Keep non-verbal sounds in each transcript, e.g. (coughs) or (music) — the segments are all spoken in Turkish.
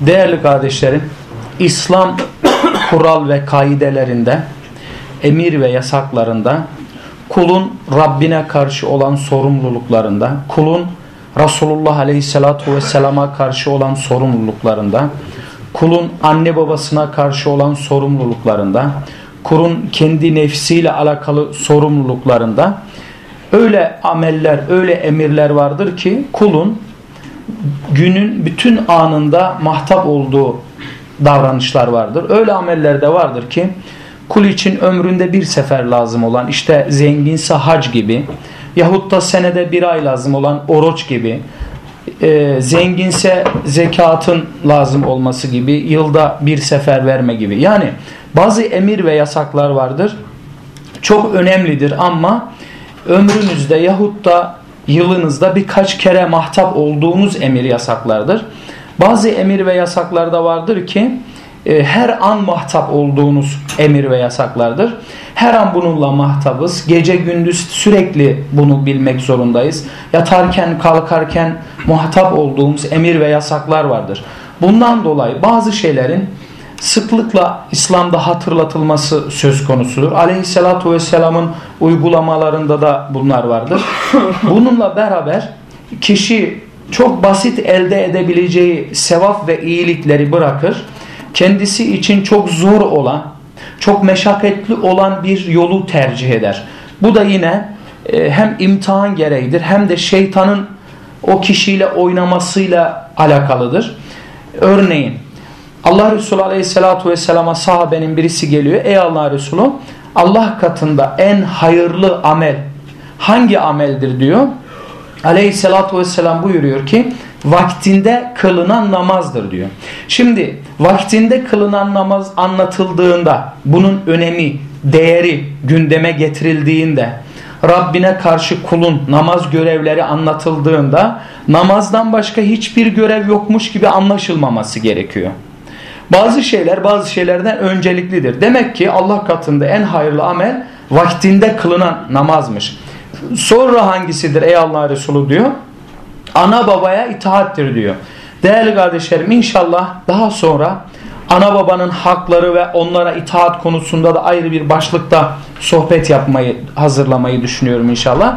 Değerli kardeşlerim, İslam (coughs) kural ve kaidelerinde, emir ve yasaklarında, kulun Rabbine karşı olan sorumluluklarında, kulun Resulullah Aleyhisselatü Vesselam'a karşı olan sorumluluklarında, kulun anne babasına karşı olan sorumluluklarında, kulun kendi nefsiyle alakalı sorumluluklarında öyle ameller, öyle emirler vardır ki kulun günün bütün anında mahtap olduğu davranışlar vardır. Öyle ameller de vardır ki kul için ömründe bir sefer lazım olan işte zenginse hac gibi yahut da senede bir ay lazım olan oruç gibi e, zenginse zekatın lazım olması gibi yılda bir sefer verme gibi. Yani bazı emir ve yasaklar vardır. Çok önemlidir ama ömrünüzde yahut da yılınızda birkaç kere mahtap olduğunuz emir yasaklardır. Bazı emir ve yasaklarda vardır ki e, her an mahtap olduğunuz emir ve yasaklardır. Her an bununla mahtabız. Gece gündüz sürekli bunu bilmek zorundayız. Yatarken kalkarken muhatap olduğumuz emir ve yasaklar vardır. Bundan dolayı bazı şeylerin sıklıkla İslam'da hatırlatılması söz konusudur. Aleyhissalatu vesselamın uygulamalarında da bunlar vardır. (laughs) Bununla beraber kişi çok basit elde edebileceği sevap ve iyilikleri bırakır. Kendisi için çok zor olan, çok meşakkatli olan bir yolu tercih eder. Bu da yine e, hem imtihan gereğidir hem de şeytanın o kişiyle oynamasıyla alakalıdır. Örneğin Allah Resulü Aleyhisselatü Vesselam'a sahabenin birisi geliyor. Ey Allah Resulü Allah katında en hayırlı amel hangi ameldir diyor. Aleyhisselatü Vesselam buyuruyor ki vaktinde kılınan namazdır diyor. Şimdi vaktinde kılınan namaz anlatıldığında bunun önemi, değeri gündeme getirildiğinde Rabbine karşı kulun namaz görevleri anlatıldığında namazdan başka hiçbir görev yokmuş gibi anlaşılmaması gerekiyor. Bazı şeyler bazı şeylerden önceliklidir. Demek ki Allah katında en hayırlı amel vaktinde kılınan namazmış. Sonra hangisidir ey Allah Resulü diyor. Ana babaya itaattir diyor. Değerli kardeşlerim inşallah daha sonra ana babanın hakları ve onlara itaat konusunda da ayrı bir başlıkta sohbet yapmayı hazırlamayı düşünüyorum inşallah.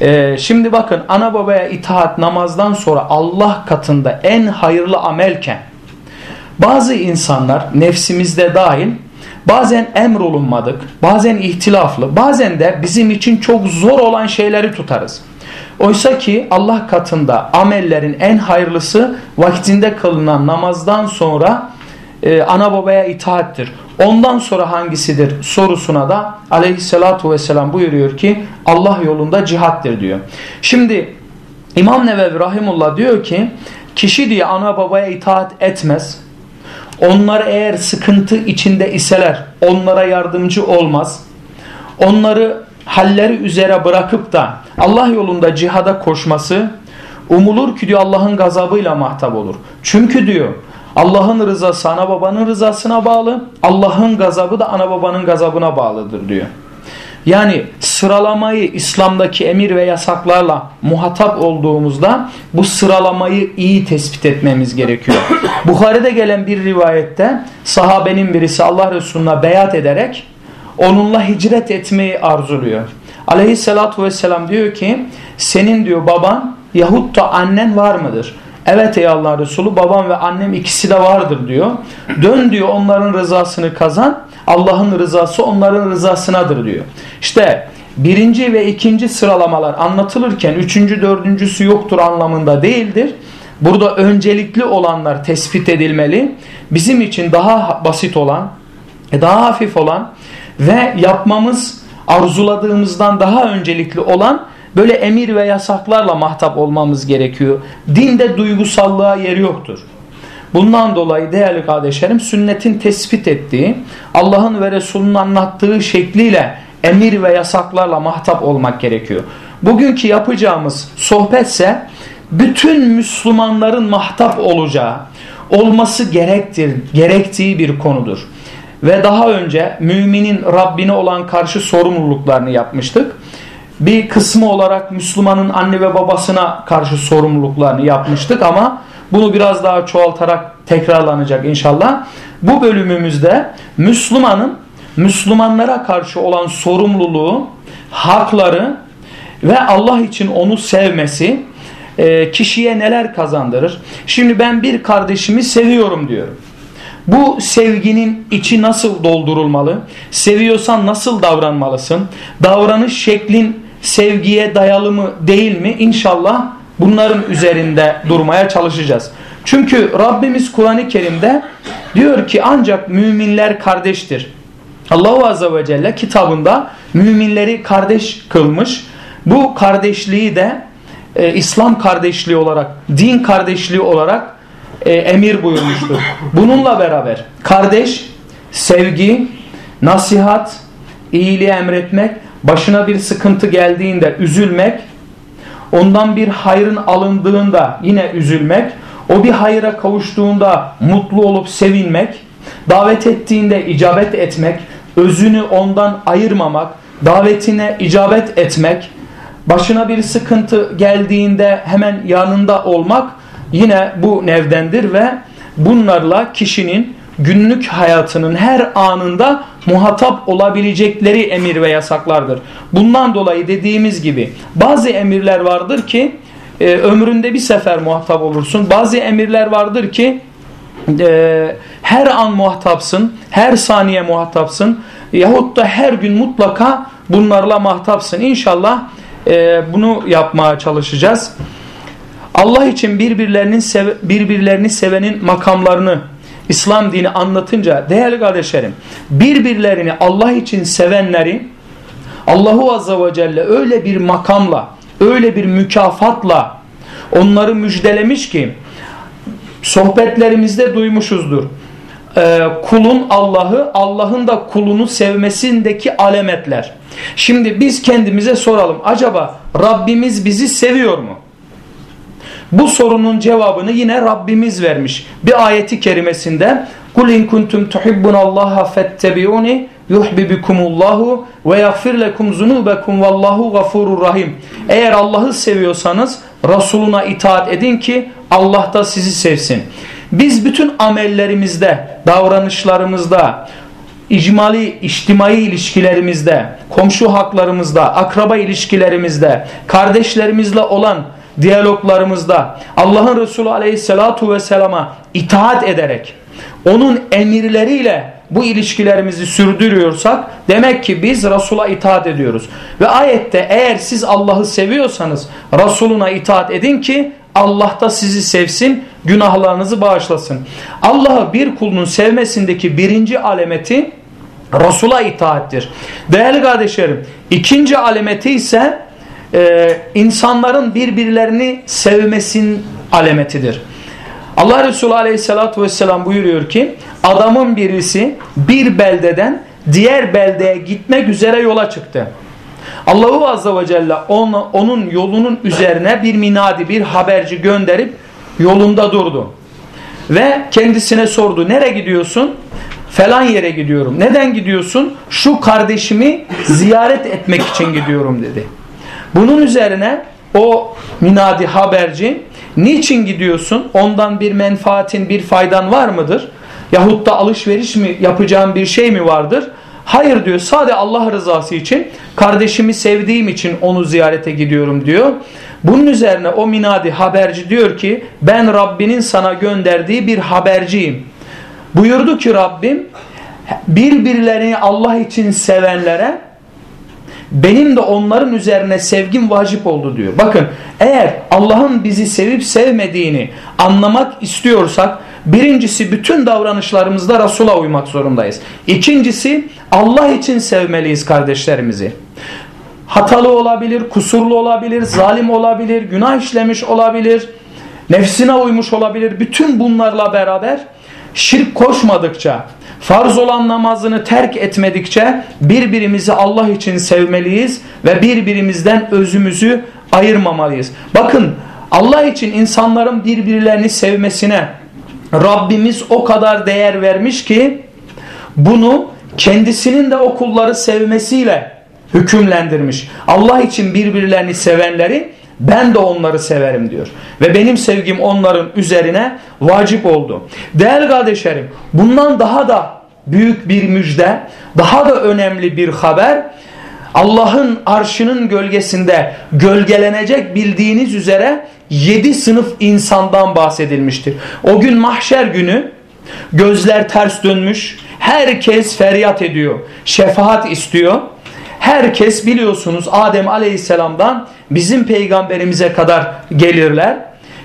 Ee, şimdi bakın ana babaya itaat namazdan sonra Allah katında en hayırlı amelken bazı insanlar nefsimizde dahil bazen emrolunmadık, bazen ihtilaflı, bazen de bizim için çok zor olan şeyleri tutarız. Oysa ki Allah katında amellerin en hayırlısı vaktinde kılınan namazdan sonra e, ana babaya itaattir. Ondan sonra hangisidir sorusuna da aleyhissalatu vesselam buyuruyor ki Allah yolunda cihattir diyor. Şimdi İmam Nevevi Rahimullah diyor ki kişi diye ana babaya itaat etmez onlar eğer sıkıntı içinde iseler onlara yardımcı olmaz. Onları halleri üzere bırakıp da Allah yolunda cihada koşması umulur ki diyor Allah'ın gazabıyla mahtap olur. Çünkü diyor Allah'ın rızası ana babanın rızasına bağlı. Allah'ın gazabı da ana babanın gazabına bağlıdır diyor. Yani sıralamayı İslam'daki emir ve yasaklarla muhatap olduğumuzda bu sıralamayı iyi tespit etmemiz gerekiyor. (coughs) Bukhari'de gelen bir rivayette sahabenin birisi Allah Resulü'ne beyat ederek onunla hicret etmeyi arzuluyor. Aleyhissalatü vesselam diyor ki senin diyor baban yahut da annen var mıdır? Evet ey Allah Resulü babam ve annem ikisi de vardır diyor. Dön diyor onların rızasını kazan. Allah'ın rızası onların rızasınadır diyor. İşte birinci ve ikinci sıralamalar anlatılırken üçüncü dördüncüsü yoktur anlamında değildir. Burada öncelikli olanlar tespit edilmeli. Bizim için daha basit olan, daha hafif olan ve yapmamız arzuladığımızdan daha öncelikli olan böyle emir ve yasaklarla mahtap olmamız gerekiyor. Dinde duygusallığa yer yoktur. Bundan dolayı değerli kardeşlerim sünnetin tespit ettiği Allah'ın ve Resulünün anlattığı şekliyle emir ve yasaklarla mahtap olmak gerekiyor. Bugünkü yapacağımız sohbetse bütün Müslümanların mahtap olacağı, olması gerektir, gerektiği bir konudur. Ve daha önce müminin Rabbine olan karşı sorumluluklarını yapmıştık. Bir kısmı olarak Müslümanın anne ve babasına karşı sorumluluklarını yapmıştık ama bunu biraz daha çoğaltarak tekrarlanacak inşallah. Bu bölümümüzde Müslümanın Müslümanlara karşı olan sorumluluğu, hakları ve Allah için onu sevmesi e, kişiye neler kazandırır? Şimdi ben bir kardeşimi seviyorum diyorum. Bu sevginin içi nasıl doldurulmalı? Seviyorsan nasıl davranmalısın? Davranış şeklin sevgiye dayalı mı değil mi? İnşallah bunların üzerinde durmaya çalışacağız. Çünkü Rabbimiz Kur'an-ı Kerim'de diyor ki ancak müminler kardeştir. Allahu Azze ve Celle kitabında müminleri kardeş kılmış. Bu kardeşliği de e, İslam kardeşliği olarak, din kardeşliği olarak e, emir buyurmuştur. Bununla beraber kardeş, sevgi, nasihat, iyiliği emretmek, başına bir sıkıntı geldiğinde üzülmek, ondan bir hayrın alındığında yine üzülmek, o bir hayra kavuştuğunda mutlu olup sevinmek, davet ettiğinde icabet etmek, özünü ondan ayırmamak, davetine icabet etmek, başına bir sıkıntı geldiğinde hemen yanında olmak yine bu nevdendir ve bunlarla kişinin günlük hayatının her anında muhatap olabilecekleri emir ve yasaklardır. Bundan dolayı dediğimiz gibi bazı emirler vardır ki e, ömründe bir sefer muhatap olursun. Bazı emirler vardır ki e, her an muhatapsın, her saniye muhatapsın yahut da her gün mutlaka bunlarla muhatapsın. İnşallah e, bunu yapmaya çalışacağız. Allah için birbirlerinin sev birbirlerini sevenin makamlarını İslam dini anlatınca değerli kardeşlerim birbirlerini Allah için sevenleri Allahu Azze ve Celle öyle bir makamla öyle bir mükafatla onları müjdelemiş ki sohbetlerimizde duymuşuzdur. Ee, kulun Allah'ı Allah'ın da kulunu sevmesindeki alametler. Şimdi biz kendimize soralım. Acaba Rabbimiz bizi seviyor mu? Bu sorunun cevabını yine Rabbimiz vermiş. Bir ayeti kerimesinde Kul in kuntum tuhibbunallaha fettebi'uni yuhibbukumullahu ve yaghfir lekum zunubekum vallahu gafurur rahim. Eğer Allah'ı seviyorsanız Resuluna itaat edin ki Allah da sizi sevsin. Biz bütün amellerimizde, davranışlarımızda, icmali, içtimai ilişkilerimizde, komşu haklarımızda, akraba ilişkilerimizde, kardeşlerimizle olan diyaloglarımızda Allah'ın Resulü aleyhissalatu vesselama itaat ederek onun emirleriyle bu ilişkilerimizi sürdürüyorsak demek ki biz Resul'a itaat ediyoruz. Ve ayette eğer siz Allah'ı seviyorsanız Resuluna itaat edin ki Allah da sizi sevsin, günahlarınızı bağışlasın. Allah'ı bir kulunun sevmesindeki birinci alameti Resul'a itaattir. Değerli kardeşlerim, ikinci alameti ise e, insanların birbirlerini sevmesin alametidir. Allah Resulü aleyhissalatü vesselam buyuruyor ki adamın birisi bir beldeden diğer beldeye gitmek üzere yola çıktı. Allahu Azze ve Celle onu, onun yolunun üzerine bir minadi, bir haberci gönderip yolunda durdu. Ve kendisine sordu. Nereye gidiyorsun? Falan yere gidiyorum. Neden gidiyorsun? Şu kardeşimi ziyaret etmek için gidiyorum dedi. Bunun üzerine o minadi haberci niçin gidiyorsun? Ondan bir menfaatin, bir faydan var mıdır? Yahut da alışveriş mi yapacağın bir şey mi vardır? Hayır diyor sadece Allah rızası için kardeşimi sevdiğim için onu ziyarete gidiyorum diyor. Bunun üzerine o minadi haberci diyor ki ben Rabbinin sana gönderdiği bir haberciyim. Buyurdu ki Rabbim birbirlerini Allah için sevenlere benim de onların üzerine sevgim vacip oldu diyor. Bakın eğer Allah'ın bizi sevip sevmediğini anlamak istiyorsak birincisi bütün davranışlarımızda Resul'a uymak zorundayız. İkincisi Allah için sevmeliyiz kardeşlerimizi. Hatalı olabilir, kusurlu olabilir, zalim olabilir, günah işlemiş olabilir, nefsine uymuş olabilir. Bütün bunlarla beraber şirk koşmadıkça, farz olan namazını terk etmedikçe birbirimizi Allah için sevmeliyiz ve birbirimizden özümüzü ayırmamalıyız. Bakın Allah için insanların birbirlerini sevmesine Rabbimiz o kadar değer vermiş ki bunu kendisinin de okulları sevmesiyle hükümlendirmiş. Allah için birbirlerini sevenleri ben de onları severim diyor. Ve benim sevgim onların üzerine vacip oldu. Değerli kardeşlerim bundan daha da büyük bir müjde, daha da önemli bir haber Allah'ın arşının gölgesinde gölgelenecek bildiğiniz üzere yedi sınıf insandan bahsedilmiştir. O gün mahşer günü gözler ters dönmüş, herkes feryat ediyor, şefaat istiyor. Herkes biliyorsunuz Adem aleyhisselamdan bizim peygamberimize kadar gelirler,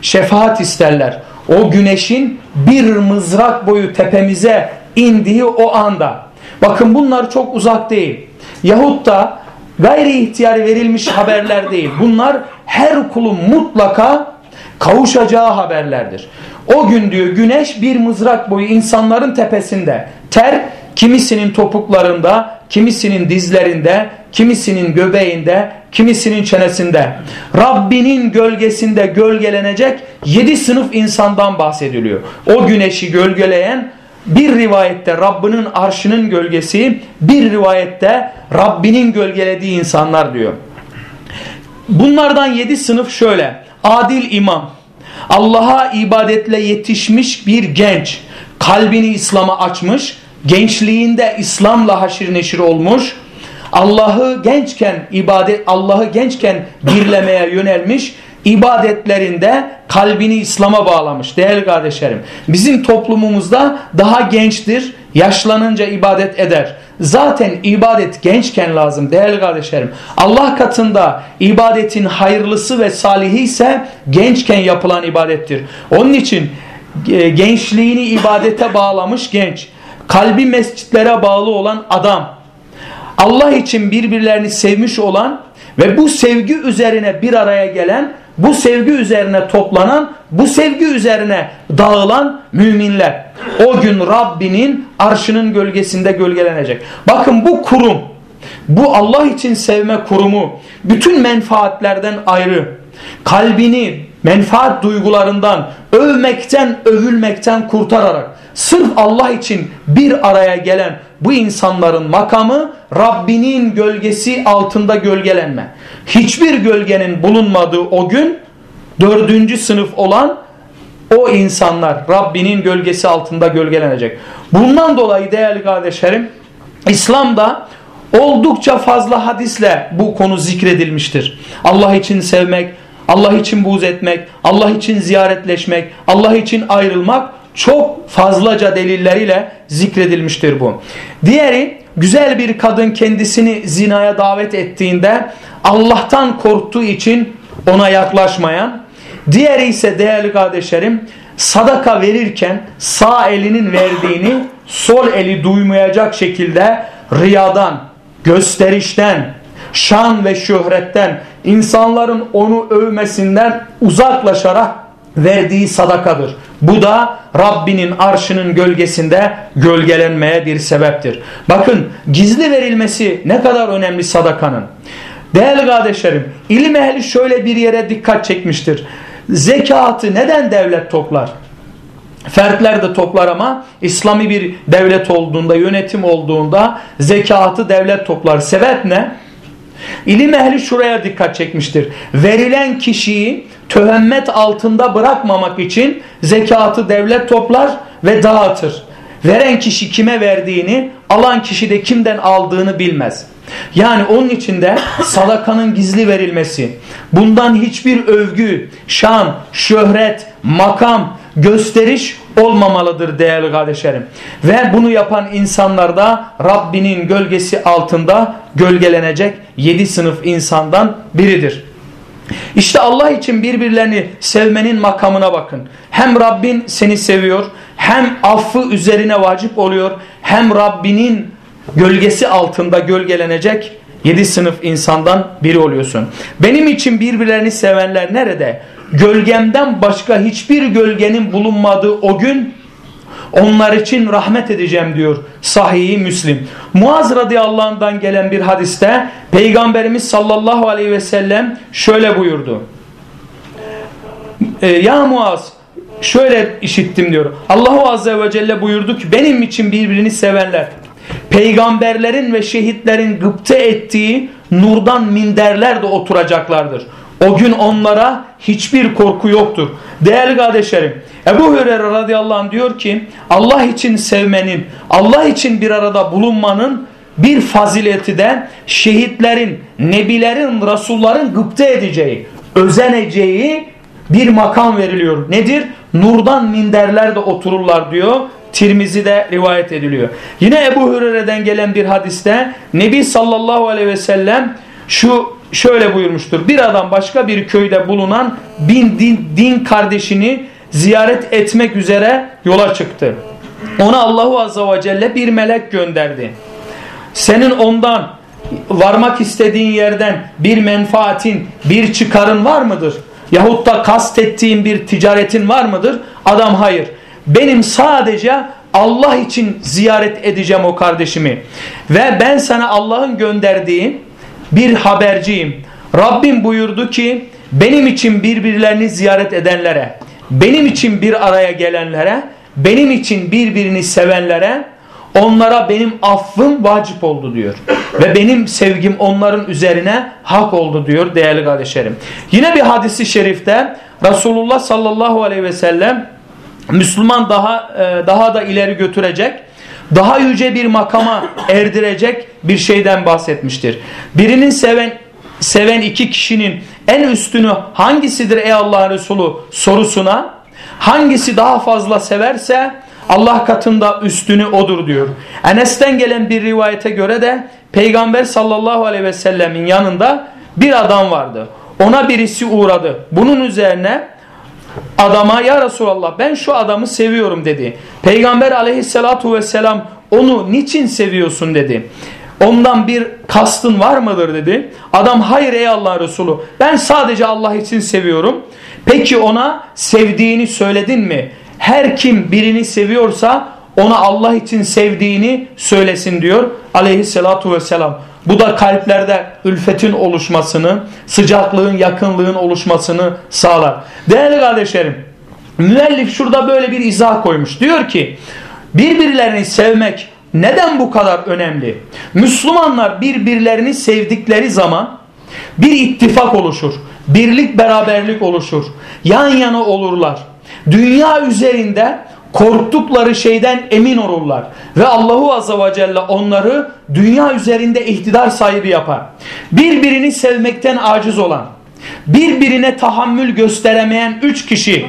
şefaat isterler. O güneşin bir mızrak boyu tepemize indiği o anda. Bakın bunlar çok uzak değil. Yahut da gayri ihtiyari verilmiş haberler değil. Bunlar her kulun mutlaka kavuşacağı haberlerdir. O gün diyor güneş bir mızrak boyu insanların tepesinde. Ter kimisinin topuklarında, kimisinin dizlerinde, kimisinin göbeğinde, kimisinin çenesinde. Rabbinin gölgesinde gölgelenecek yedi sınıf insandan bahsediliyor. O güneşi gölgeleyen bir rivayette Rabbinin arşının gölgesi, bir rivayette Rabbinin gölgelediği insanlar diyor. Bunlardan yedi sınıf şöyle. Adil imam, Allah'a ibadetle yetişmiş bir genç, kalbini İslam'a açmış, gençliğinde İslam'la haşir neşir olmuş, Allah'ı gençken ibadet Allah'ı gençken birlemeye yönelmiş, ibadetlerinde kalbini İslam'a bağlamış değerli kardeşlerim. Bizim toplumumuzda daha gençtir, yaşlanınca ibadet eder. Zaten ibadet gençken lazım değerli kardeşlerim. Allah katında ibadetin hayırlısı ve salihi ise gençken yapılan ibadettir. Onun için e, gençliğini ibadete bağlamış genç, kalbi mescitlere bağlı olan adam, Allah için birbirlerini sevmiş olan ve bu sevgi üzerine bir araya gelen bu sevgi üzerine toplanan, bu sevgi üzerine dağılan müminler. O gün Rabbinin arşının gölgesinde gölgelenecek. Bakın bu kurum, bu Allah için sevme kurumu bütün menfaatlerden ayrı. Kalbini menfaat duygularından, övmekten, övülmekten kurtararak sırf Allah için bir araya gelen bu insanların makamı Rabbinin gölgesi altında gölgelenme. Hiçbir gölgenin bulunmadığı o gün dördüncü sınıf olan o insanlar Rabbinin gölgesi altında gölgelenecek. Bundan dolayı değerli kardeşlerim İslam'da oldukça fazla hadisle bu konu zikredilmiştir. Allah için sevmek, Allah için buğz etmek, Allah için ziyaretleşmek, Allah için ayrılmak çok fazlaca delilleriyle zikredilmiştir bu. Diğeri güzel bir kadın kendisini zinaya davet ettiğinde Allah'tan korktuğu için ona yaklaşmayan, diğeri ise değerli kardeşlerim sadaka verirken sağ elinin verdiğini sol eli duymayacak şekilde riyadan, gösterişten, şan ve şöhretten, insanların onu övmesinden uzaklaşarak verdiği sadakadır. Bu da Rabbinin arşının gölgesinde gölgelenmeye bir sebeptir. Bakın gizli verilmesi ne kadar önemli sadakanın. Değerli kardeşlerim ilim ehli şöyle bir yere dikkat çekmiştir. Zekatı neden devlet toplar? Fertler de toplar ama İslami bir devlet olduğunda, yönetim olduğunda zekatı devlet toplar. Sebep ne? İlim ehli şuraya dikkat çekmiştir. Verilen kişiyi töhemmet altında bırakmamak için zekatı devlet toplar ve dağıtır. Veren kişi kime verdiğini, alan kişi de kimden aldığını bilmez. Yani onun içinde sadakanın gizli verilmesi, bundan hiçbir övgü, şan, şöhret, makam, gösteriş olmamalıdır değerli kardeşlerim. Ve bunu yapan insanlar da Rabbinin gölgesi altında gölgelenecek yedi sınıf insandan biridir. İşte Allah için birbirlerini sevmenin makamına bakın. Hem Rabbin seni seviyor, hem affı üzerine vacip oluyor, hem Rabbinin gölgesi altında gölgelenecek yedi sınıf insandan biri oluyorsun. Benim için birbirlerini sevenler nerede? Gölgemden başka hiçbir gölgenin bulunmadığı o gün onlar için rahmet edeceğim diyor Sahih-i Müslim. Muaz radıyallahu anh'dan gelen bir hadiste Peygamberimiz sallallahu aleyhi ve sellem şöyle buyurdu. E, ya Muaz şöyle işittim diyor. Allahu azze ve celle buyurdu ki benim için birbirini sevenler peygamberlerin ve şehitlerin gıpte ettiği nurdan minderler de oturacaklardır. O gün onlara hiçbir korku yoktur. Değerli kardeşlerim Ebu Hureyre radıyallahu anh diyor ki Allah için sevmenin, Allah için bir arada bulunmanın bir fazileti de şehitlerin, nebilerin, rasulların gıpte edeceği, özeneceği bir makam veriliyor. Nedir? Nurdan minderler de otururlar diyor. Tirmizi'de rivayet ediliyor. Yine Ebu Hureyre'den gelen bir hadiste Nebi sallallahu aleyhi ve sellem şu şöyle buyurmuştur. Bir adam başka bir köyde bulunan bin din, din kardeşini ziyaret etmek üzere yola çıktı. Ona Allahu Azze ve Celle bir melek gönderdi. Senin ondan varmak istediğin yerden bir menfaatin, bir çıkarın var mıdır? Yahut da kastettiğin bir ticaretin var mıdır? Adam hayır. Benim sadece Allah için ziyaret edeceğim o kardeşimi. Ve ben sana Allah'ın gönderdiği bir haberciyim. Rabbim buyurdu ki benim için birbirlerini ziyaret edenlere, benim için bir araya gelenlere, benim için birbirini sevenlere onlara benim affım vacip oldu diyor. Ve benim sevgim onların üzerine hak oldu diyor değerli kardeşlerim. Yine bir hadisi şerifte Resulullah sallallahu aleyhi ve sellem Müslüman daha e, daha da ileri götürecek, daha yüce bir makama erdirecek bir şeyden bahsetmiştir. Birinin seven seven iki kişinin en üstünü hangisidir ey Allah Resulü sorusuna hangisi daha fazla severse Allah katında üstünü odur diyor. Enes'ten gelen bir rivayete göre de Peygamber sallallahu aleyhi ve sellemin yanında bir adam vardı. Ona birisi uğradı. Bunun üzerine adama ya Resulallah ben şu adamı seviyorum dedi. Peygamber aleyhissalatu vesselam onu niçin seviyorsun dedi. Ondan bir kastın var mıdır dedi. Adam hayır ey Allah Resulü ben sadece Allah için seviyorum. Peki ona sevdiğini söyledin mi? Her kim birini seviyorsa ona Allah için sevdiğini söylesin diyor aleyhissalatu vesselam. Bu da kalplerde ülfetin oluşmasını, sıcaklığın, yakınlığın oluşmasını sağlar. Değerli kardeşlerim, müellif şurada böyle bir izah koymuş. Diyor ki, birbirlerini sevmek neden bu kadar önemli? Müslümanlar birbirlerini sevdikleri zaman bir ittifak oluşur, birlik beraberlik oluşur, yan yana olurlar. Dünya üzerinde korktukları şeyden emin olurlar. Ve Allahu Azze ve Celle onları dünya üzerinde ihtidar sahibi yapar. Birbirini sevmekten aciz olan, birbirine tahammül gösteremeyen üç kişi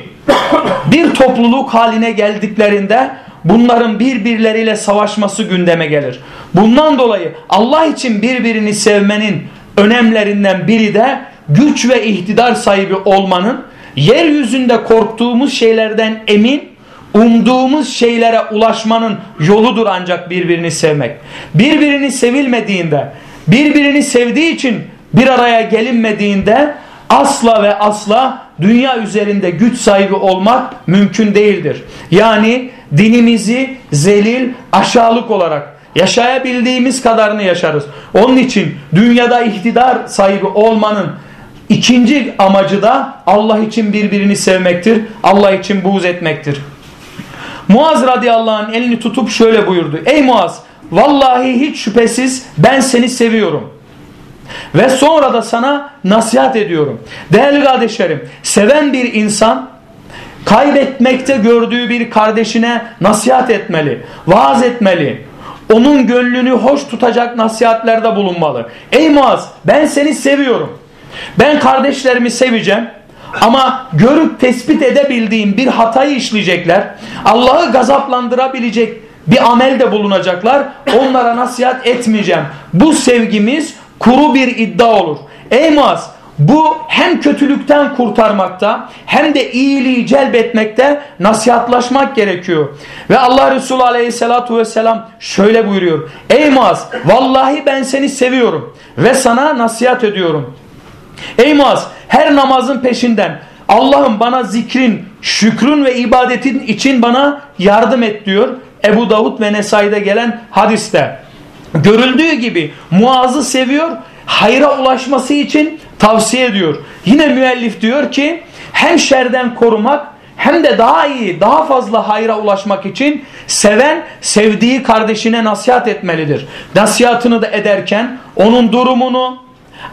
bir topluluk haline geldiklerinde bunların birbirleriyle savaşması gündeme gelir. Bundan dolayı Allah için birbirini sevmenin önemlerinden biri de güç ve ihtidar sahibi olmanın yeryüzünde korktuğumuz şeylerden emin umduğumuz şeylere ulaşmanın yoludur ancak birbirini sevmek. Birbirini sevilmediğinde, birbirini sevdiği için bir araya gelinmediğinde asla ve asla dünya üzerinde güç sahibi olmak mümkün değildir. Yani dinimizi zelil, aşağılık olarak yaşayabildiğimiz kadarını yaşarız. Onun için dünyada ihtidar sahibi olmanın ikinci amacı da Allah için birbirini sevmektir. Allah için buğz etmektir. Muaz radıyallahu anh elini tutup şöyle buyurdu. Ey Muaz vallahi hiç şüphesiz ben seni seviyorum. Ve sonra da sana nasihat ediyorum. Değerli kardeşlerim seven bir insan kaybetmekte gördüğü bir kardeşine nasihat etmeli, vaaz etmeli. Onun gönlünü hoş tutacak nasihatlerde bulunmalı. Ey Muaz ben seni seviyorum. Ben kardeşlerimi seveceğim. Ama görüp tespit edebildiğim bir hatayı işleyecekler. Allah'ı gazaplandırabilecek bir amel de bulunacaklar. Onlara nasihat etmeyeceğim. Bu sevgimiz kuru bir iddia olur. Ey Muaz bu hem kötülükten kurtarmakta hem de iyiliği celbetmekte nasihatlaşmak gerekiyor. Ve Allah Resulü aleyhissalatu vesselam şöyle buyuruyor. Ey Muaz vallahi ben seni seviyorum ve sana nasihat ediyorum. Ey Muaz her namazın peşinden Allah'ım bana zikrin, şükrün ve ibadetin için bana yardım et diyor. Ebu Davud ve Nesai'de gelen hadiste. Görüldüğü gibi Muaz'ı seviyor, hayra ulaşması için tavsiye ediyor. Yine müellif diyor ki hem şerden korumak hem de daha iyi, daha fazla hayra ulaşmak için seven sevdiği kardeşine nasihat etmelidir. Nasihatını da ederken onun durumunu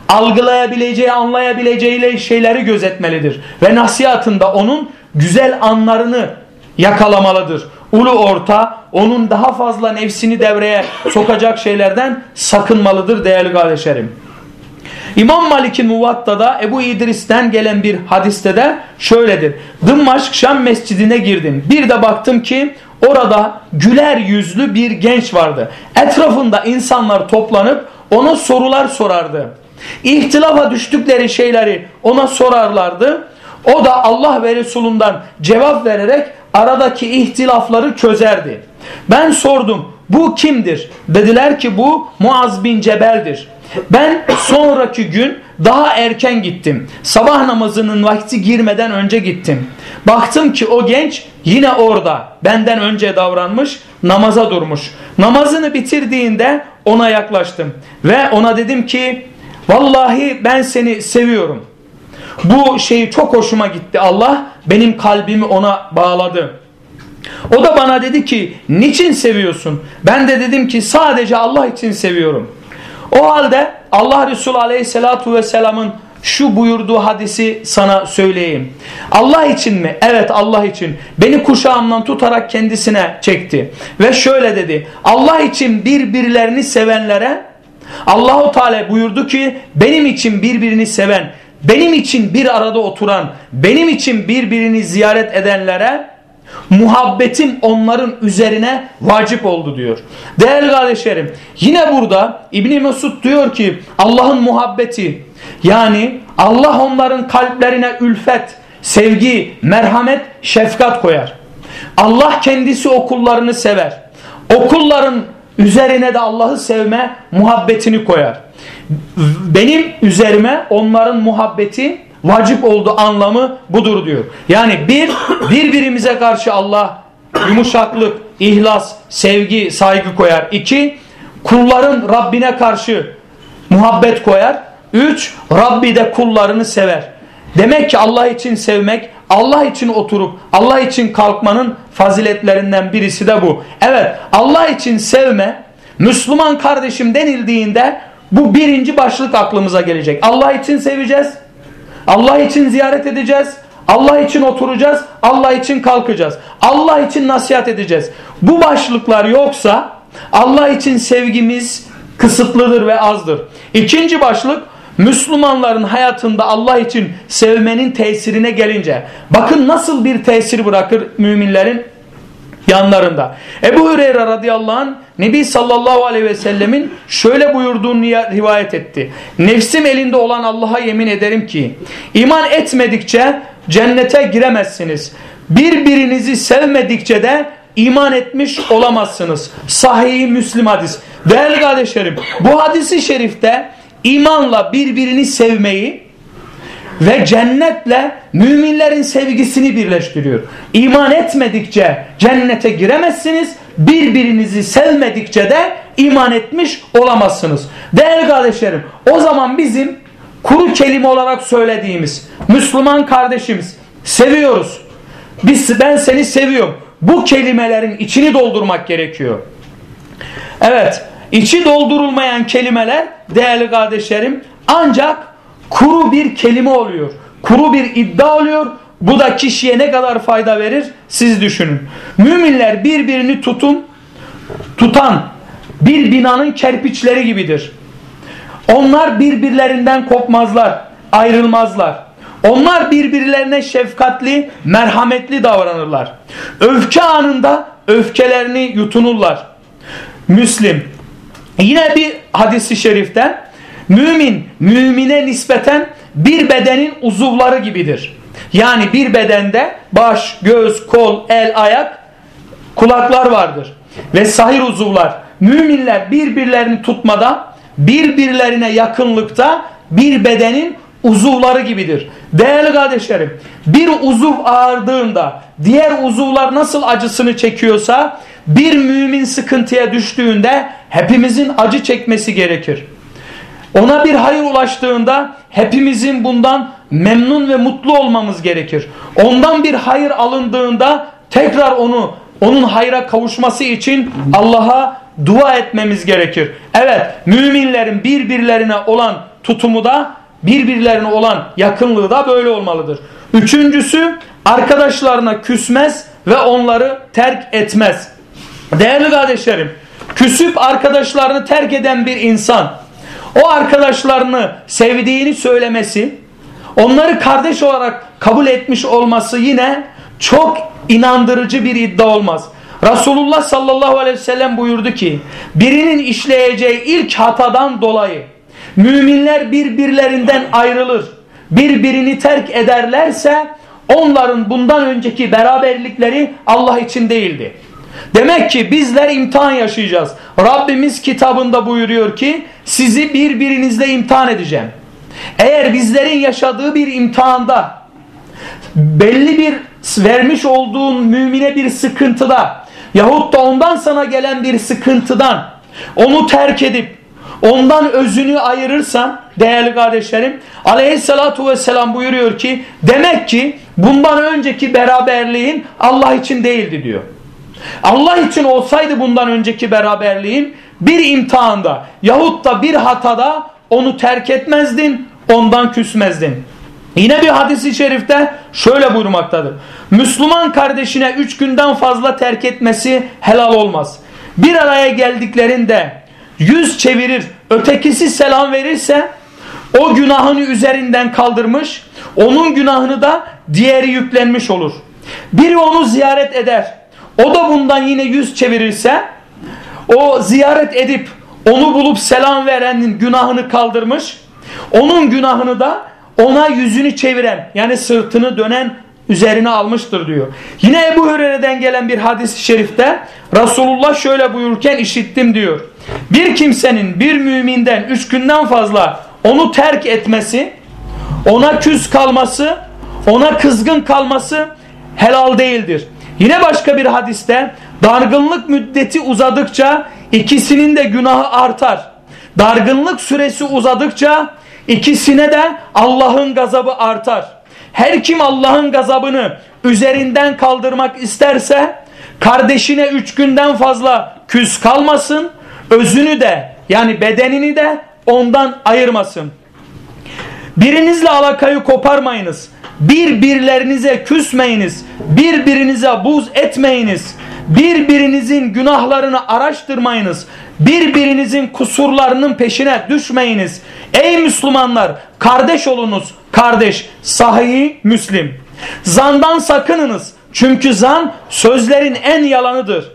algılayabileceği, anlayabileceği şeyleri gözetmelidir. Ve nasihatında onun güzel anlarını yakalamalıdır. Ulu orta onun daha fazla nefsini devreye sokacak şeylerden sakınmalıdır değerli kardeşlerim. İmam Malik'in Muvatta'da Ebu İdris'ten gelen bir hadiste de şöyledir. Dımaşk Şam mescidine girdim. Bir de baktım ki orada güler yüzlü bir genç vardı. Etrafında insanlar toplanıp ona sorular sorardı. İhtilafa düştükleri şeyleri ona sorarlardı. O da Allah ve Resulundan cevap vererek aradaki ihtilafları çözerdi. Ben sordum bu kimdir? Dediler ki bu Muaz bin Cebel'dir. Ben sonraki gün daha erken gittim. Sabah namazının vakti girmeden önce gittim. Baktım ki o genç yine orada benden önce davranmış namaza durmuş. Namazını bitirdiğinde ona yaklaştım ve ona dedim ki vallahi ben seni seviyorum. Bu şeyi çok hoşuma gitti. Allah benim kalbimi ona bağladı. O da bana dedi ki niçin seviyorsun? Ben de dedim ki sadece Allah için seviyorum. O halde Allah Resulü Aleyhisselatu Vesselam'ın şu buyurduğu hadisi sana söyleyeyim. Allah için mi? Evet Allah için. Beni kuşağımdan tutarak kendisine çekti. Ve şöyle dedi. Allah için birbirlerini sevenlere Allahu Teala buyurdu ki benim için birbirini seven, benim için bir arada oturan, benim için birbirini ziyaret edenlere muhabbetim onların üzerine vacip oldu diyor. Değerli kardeşlerim yine burada İbni Mesud diyor ki Allah'ın muhabbeti yani Allah onların kalplerine ülfet, sevgi, merhamet, şefkat koyar. Allah kendisi okullarını sever. Okulların üzerine de Allah'ı sevme muhabbetini koyar. Benim üzerime onların muhabbeti vacip oldu anlamı budur diyor. Yani bir, birbirimize karşı Allah yumuşaklık, ihlas, sevgi, saygı koyar. İki, kulların Rabbine karşı muhabbet koyar. Üç, Rabbi de kullarını sever. Demek ki Allah için sevmek, Allah için oturup Allah için kalkmanın faziletlerinden birisi de bu. Evet Allah için sevme Müslüman kardeşim denildiğinde bu birinci başlık aklımıza gelecek. Allah için seveceğiz. Allah için ziyaret edeceğiz. Allah için oturacağız. Allah için kalkacağız. Allah için nasihat edeceğiz. Bu başlıklar yoksa Allah için sevgimiz kısıtlıdır ve azdır. İkinci başlık Müslümanların hayatında Allah için sevmenin tesirine gelince bakın nasıl bir tesir bırakır müminlerin yanlarında. Ebu Hureyre radıyallahu anh Nebi sallallahu aleyhi ve sellemin şöyle buyurduğunu rivayet etti. Nefsim elinde olan Allah'a yemin ederim ki iman etmedikçe cennete giremezsiniz. Birbirinizi sevmedikçe de iman etmiş olamazsınız. Sahih Müslim hadis. Değerli kardeşlerim bu hadisi şerifte imanla birbirini sevmeyi ve cennetle müminlerin sevgisini birleştiriyor. İman etmedikçe cennete giremezsiniz. Birbirinizi sevmedikçe de iman etmiş olamazsınız. Değerli kardeşlerim o zaman bizim kuru kelime olarak söylediğimiz Müslüman kardeşimiz seviyoruz. Biz, ben seni seviyorum. Bu kelimelerin içini doldurmak gerekiyor. Evet içi doldurulmayan kelimeler değerli kardeşlerim ancak kuru bir kelime oluyor. Kuru bir iddia oluyor. Bu da kişiye ne kadar fayda verir siz düşünün. Müminler birbirini tutun, tutan bir binanın kerpiçleri gibidir. Onlar birbirlerinden kopmazlar, ayrılmazlar. Onlar birbirlerine şefkatli, merhametli davranırlar. Öfke anında öfkelerini yutunurlar. Müslim. Yine bir hadisi şerifte Mümin, mümine nispeten bir bedenin uzuvları gibidir. Yani bir bedende baş, göz, kol, el, ayak, kulaklar vardır. Ve sahir uzuvlar. Müminler birbirlerini tutmada, birbirlerine yakınlıkta bir bedenin uzuvları gibidir. Değerli kardeşlerim, bir uzuv ağırdığında diğer uzuvlar nasıl acısını çekiyorsa bir mümin sıkıntıya düştüğünde hepimizin acı çekmesi gerekir. Ona bir hayır ulaştığında hepimizin bundan memnun ve mutlu olmamız gerekir. Ondan bir hayır alındığında tekrar onu onun hayra kavuşması için Allah'a dua etmemiz gerekir. Evet müminlerin birbirlerine olan tutumu da birbirlerine olan yakınlığı da böyle olmalıdır. Üçüncüsü arkadaşlarına küsmez ve onları terk etmez. Değerli kardeşlerim küsüp arkadaşlarını terk eden bir insan o arkadaşlarını sevdiğini söylemesi onları kardeş olarak kabul etmiş olması yine çok inandırıcı bir iddia olmaz. Resulullah sallallahu aleyhi ve sellem buyurdu ki birinin işleyeceği ilk hatadan dolayı müminler birbirlerinden ayrılır. Birbirini terk ederlerse onların bundan önceki beraberlikleri Allah için değildi. Demek ki bizler imtihan yaşayacağız. Rabbimiz kitabında buyuruyor ki sizi birbirinizle imtihan edeceğim. Eğer bizlerin yaşadığı bir imtihanda belli bir vermiş olduğun mümine bir sıkıntıda yahut da ondan sana gelen bir sıkıntıdan onu terk edip ondan özünü ayırırsan değerli kardeşlerim aleyhissalatu vesselam buyuruyor ki demek ki bundan önceki beraberliğin Allah için değildi diyor. Allah için olsaydı bundan önceki beraberliğin bir imtihanda yahut da bir hatada onu terk etmezdin, ondan küsmezdin. Yine bir hadisi şerifte şöyle buyurmaktadır. Müslüman kardeşine üç günden fazla terk etmesi helal olmaz. Bir araya geldiklerinde yüz çevirir, ötekisi selam verirse o günahını üzerinden kaldırmış, onun günahını da diğeri yüklenmiş olur. Biri onu ziyaret eder, o da bundan yine yüz çevirirse o ziyaret edip onu bulup selam verenin günahını kaldırmış. Onun günahını da ona yüzünü çeviren yani sırtını dönen üzerine almıştır diyor. Yine Ebu Hureyre'den gelen bir hadis-i şerifte Resulullah şöyle buyururken işittim diyor. Bir kimsenin bir müminden üç günden fazla onu terk etmesi, ona küs kalması, ona kızgın kalması helal değildir. Yine başka bir hadiste dargınlık müddeti uzadıkça ikisinin de günahı artar. Dargınlık süresi uzadıkça ikisine de Allah'ın gazabı artar. Her kim Allah'ın gazabını üzerinden kaldırmak isterse kardeşine üç günden fazla küs kalmasın. Özünü de yani bedenini de ondan ayırmasın. Birinizle alakayı koparmayınız. Birbirlerinize küsmeyiniz. Birbirinize buz etmeyiniz. Birbirinizin günahlarını araştırmayınız. Birbirinizin kusurlarının peşine düşmeyiniz. Ey Müslümanlar kardeş olunuz. Kardeş sahih Müslim. Zandan sakınınız. Çünkü zan sözlerin en yalanıdır.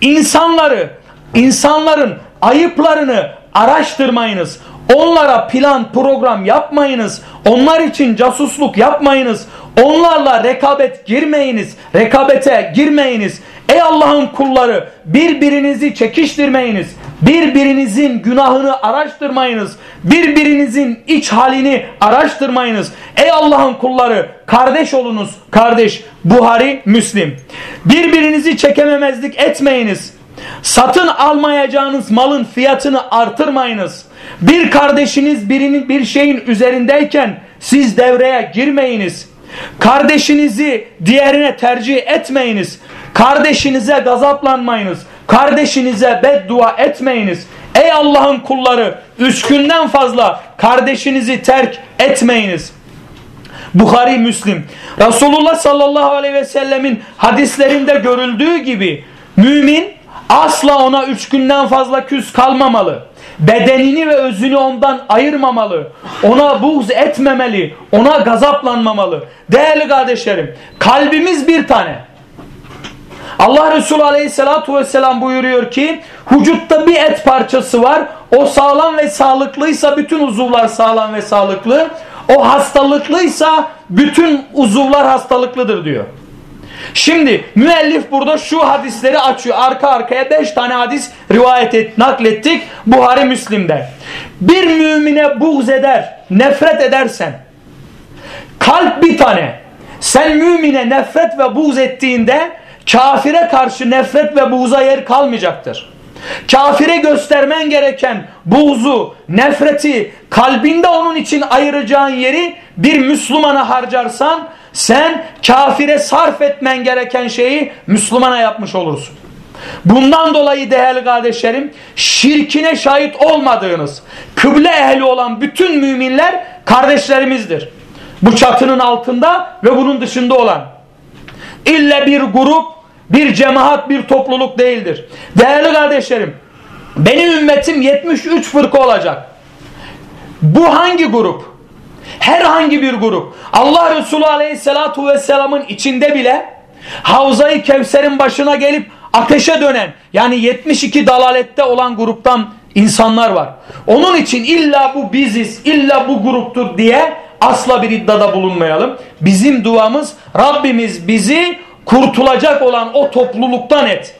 İnsanları, insanların ayıplarını araştırmayınız. Onlara plan program yapmayınız. Onlar için casusluk yapmayınız. Onlarla rekabet girmeyiniz. Rekabete girmeyiniz. Ey Allah'ın kulları birbirinizi çekiştirmeyiniz. Birbirinizin günahını araştırmayınız. Birbirinizin iç halini araştırmayınız. Ey Allah'ın kulları kardeş olunuz. Kardeş Buhari Müslim. Birbirinizi çekememezlik etmeyiniz. Satın almayacağınız malın fiyatını artırmayınız. Bir kardeşiniz birinin bir şeyin üzerindeyken siz devreye girmeyiniz. Kardeşinizi diğerine tercih etmeyiniz. Kardeşinize gazaplanmayınız. Kardeşinize beddua etmeyiniz. Ey Allah'ın kulları üç günden fazla kardeşinizi terk etmeyiniz. Bukhari Müslim. Resulullah sallallahu aleyhi ve sellemin hadislerinde görüldüğü gibi mümin asla ona üç günden fazla küs kalmamalı bedenini ve özünü ondan ayırmamalı. Ona buğz etmemeli. Ona gazaplanmamalı. Değerli kardeşlerim kalbimiz bir tane. Allah Resulü aleyhissalatu vesselam buyuruyor ki vücutta bir et parçası var. O sağlam ve sağlıklıysa bütün uzuvlar sağlam ve sağlıklı. O hastalıklıysa bütün uzuvlar hastalıklıdır diyor. Şimdi müellif burada şu hadisleri açıyor. Arka arkaya beş tane hadis rivayet et, naklettik Buhari Müslim'de. Bir mümine buğz eder, nefret edersen kalp bir tane. Sen mümine nefret ve buğz ettiğinde kafire karşı nefret ve buğza yer kalmayacaktır. Kafire göstermen gereken buğzu, nefreti, kalbinde onun için ayıracağın yeri bir Müslümana harcarsan sen kafire sarf etmen gereken şeyi Müslümana yapmış olursun. Bundan dolayı değerli kardeşlerim şirkine şahit olmadığınız kıble ehli olan bütün müminler kardeşlerimizdir. Bu çatının altında ve bunun dışında olan. İlle bir grup, bir cemaat, bir topluluk değildir. Değerli kardeşlerim benim ümmetim 73 fırka olacak. Bu hangi grup? Herhangi bir grup. Allah Resulü Aleyhisselatu Vesselam'ın içinde bile Havza-i Kevser'in başına gelip ateşe dönen yani 72 dalalette olan gruptan insanlar var. Onun için illa bu biziz, illa bu gruptur diye asla bir iddiada bulunmayalım. Bizim duamız Rabbimiz bizi kurtulacak olan o topluluktan et.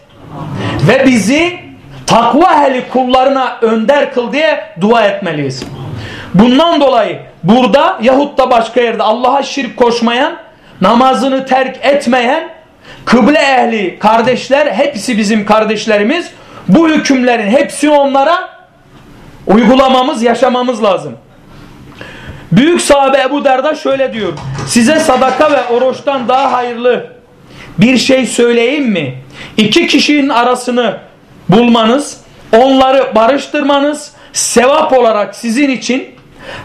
Ve bizi takva ehli kullarına önder kıl diye dua etmeliyiz. Bundan dolayı burada yahut da başka yerde Allah'a şirk koşmayan, namazını terk etmeyen, kıble ehli kardeşler hepsi bizim kardeşlerimiz. Bu hükümlerin hepsini onlara uygulamamız, yaşamamız lazım. Büyük sahabe Ebu Derda şöyle diyor. Size sadaka ve oruçtan daha hayırlı bir şey söyleyeyim mi? İki kişinin arasını bulmanız, onları barıştırmanız sevap olarak sizin için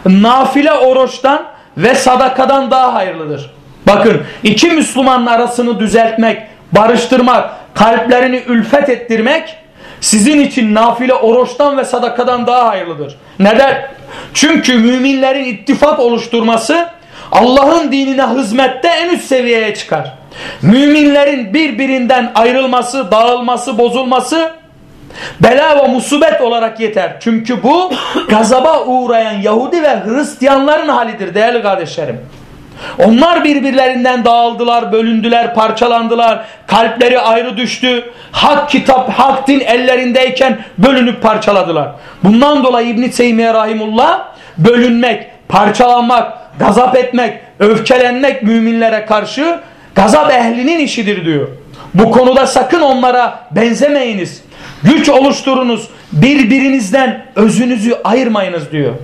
nafile oruçtan ve sadakadan daha hayırlıdır. Bakın iki Müslümanın arasını düzeltmek, barıştırmak, kalplerini ülfet ettirmek sizin için nafile oruçtan ve sadakadan daha hayırlıdır. Neden? Çünkü müminlerin ittifak oluşturması Allah'ın dinine hizmette en üst seviyeye çıkar. Müminlerin birbirinden ayrılması, dağılması, bozulması bela ve musibet olarak yeter. Çünkü bu (coughs) gazaba uğrayan Yahudi ve Hristiyanların halidir değerli kardeşlerim. Onlar birbirlerinden dağıldılar, bölündüler, parçalandılar. Kalpleri ayrı düştü. Hak kitap, hak din ellerindeyken bölünüp parçaladılar. Bundan dolayı İbn-i Teymiye Rahimullah bölünmek, parçalanmak, gazap etmek, öfkelenmek müminlere karşı gazap ehlinin işidir diyor. Bu konuda sakın onlara benzemeyiniz. Güç oluşturunuz. Birbirinizden özünüzü ayırmayınız diyor.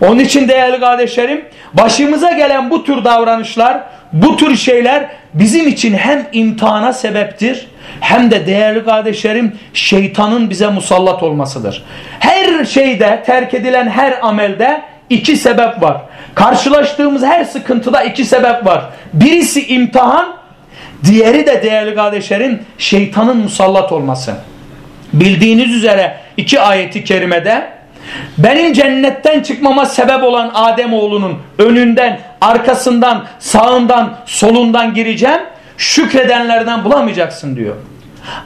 Onun için değerli kardeşlerim başımıza gelen bu tür davranışlar, bu tür şeyler bizim için hem imtihana sebeptir hem de değerli kardeşlerim şeytanın bize musallat olmasıdır. Her şeyde terk edilen her amelde iki sebep var. Karşılaştığımız her sıkıntıda iki sebep var. Birisi imtihan, diğeri de değerli kardeşlerim şeytanın musallat olması. Bildiğiniz üzere iki ayeti kerimede benim cennetten çıkmama sebep olan Adem oğlunun önünden, arkasından, sağından, solundan gireceğim. Şükredenlerden bulamayacaksın diyor.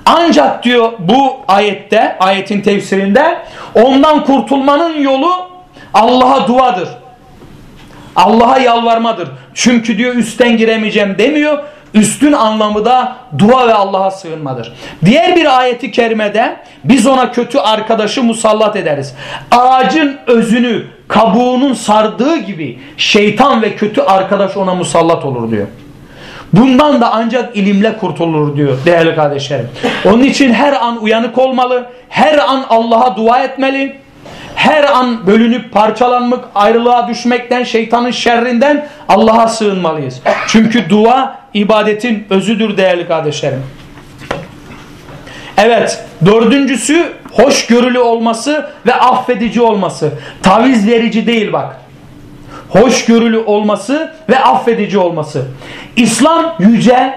Ancak diyor bu ayette, ayetin tefsirinde ondan kurtulmanın yolu Allah'a duadır. Allah'a yalvarmadır. Çünkü diyor üstten giremeyeceğim demiyor. Üstün anlamı da dua ve Allah'a sığınmadır. Diğer bir ayeti kerimede biz ona kötü arkadaşı musallat ederiz. Ağacın özünü kabuğunun sardığı gibi şeytan ve kötü arkadaş ona musallat olur diyor. Bundan da ancak ilimle kurtulur diyor değerli kardeşlerim. Onun için her an uyanık olmalı, her an Allah'a dua etmeli, her an bölünüp parçalanmak, ayrılığa düşmekten, şeytanın şerrinden Allah'a sığınmalıyız. Çünkü dua ibadetin özüdür değerli kardeşlerim. Evet, dördüncüsü hoşgörülü olması ve affedici olması. Taviz verici değil bak. Hoşgörülü olması ve affedici olması. İslam yüce,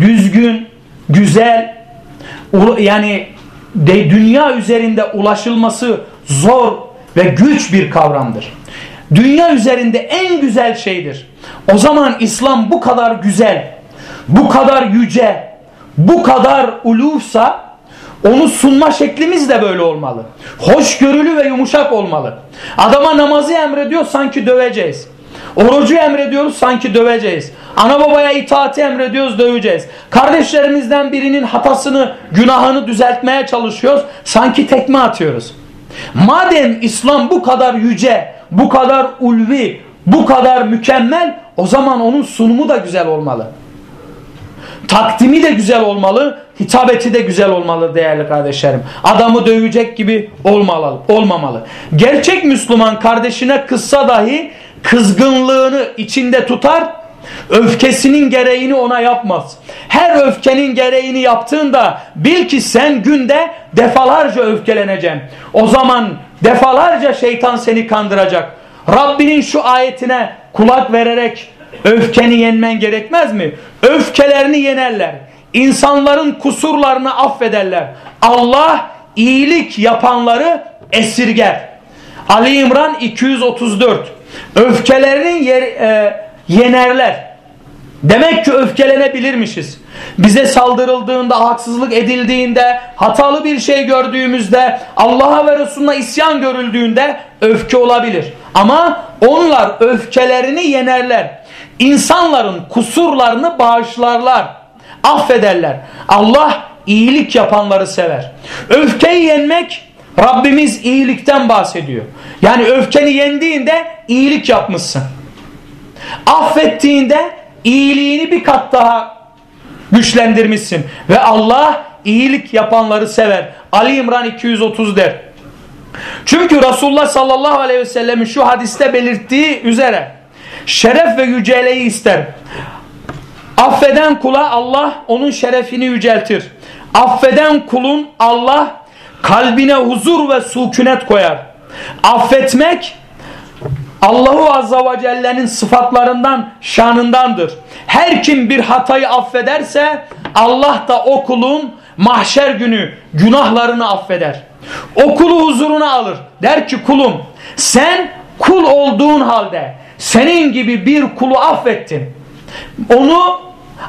düzgün, güzel, yani de dünya üzerinde ulaşılması zor ve güç bir kavramdır. Dünya üzerinde en güzel şeydir. O zaman İslam bu kadar güzel, bu kadar yüce, bu kadar ulufsa onu sunma şeklimiz de böyle olmalı. Hoşgörülü ve yumuşak olmalı. Adama namazı emrediyor sanki döveceğiz. Orucu emrediyoruz sanki döveceğiz. Ana babaya itaati emrediyoruz döveceğiz. Kardeşlerimizden birinin hatasını, günahını düzeltmeye çalışıyoruz. Sanki tekme atıyoruz. Madem İslam bu kadar yüce, bu kadar ulvi, bu kadar mükemmel o zaman onun sunumu da güzel olmalı. takdimi de güzel olmalı, hitabeti de güzel olmalı değerli kardeşlerim. Adamı dövecek gibi olmamalı. olmamalı. Gerçek Müslüman kardeşine kızsa dahi kızgınlığını içinde tutar, öfkesinin gereğini ona yapmaz. Her öfkenin gereğini yaptığında bil ki sen günde defalarca öfkeleneceksin. O zaman defalarca şeytan seni kandıracak. Rabbinin şu ayetine kulak vererek öfkeni yenmen gerekmez mi? Öfkelerini yenerler. İnsanların kusurlarını affederler. Allah iyilik yapanları esirger. Ali İmran 234. Öfkelerini yer, e, yenerler. Demek ki öfkelenebilirmişiz. Bize saldırıldığında, haksızlık edildiğinde, hatalı bir şey gördüğümüzde, Allah'a ve Resulüne isyan görüldüğünde öfke olabilir. Ama onlar öfkelerini yenerler. İnsanların kusurlarını bağışlarlar. Affederler. Allah iyilik yapanları sever. Öfkeyi yenmek Rabbimiz iyilikten bahsediyor. Yani öfkeni yendiğinde iyilik yapmışsın. Affettiğinde iyiliğini bir kat daha güçlendirmişsin. Ve Allah iyilik yapanları sever. Ali İmran 230 der. Çünkü Resulullah sallallahu aleyhi ve sellemin şu hadiste belirttiği üzere şeref ve yüceleyi ister. Affeden kula Allah onun şerefini yüceltir. Affeden kulun Allah kalbine huzur ve sukunet koyar. Affetmek Allahu Azza ve Celle'nin sıfatlarından, şanındandır. Her kim bir hatayı affederse Allah da o kulun mahşer günü günahlarını affeder. O kulu huzuruna alır. Der ki kulum sen kul olduğun halde senin gibi bir kulu affettin. Onu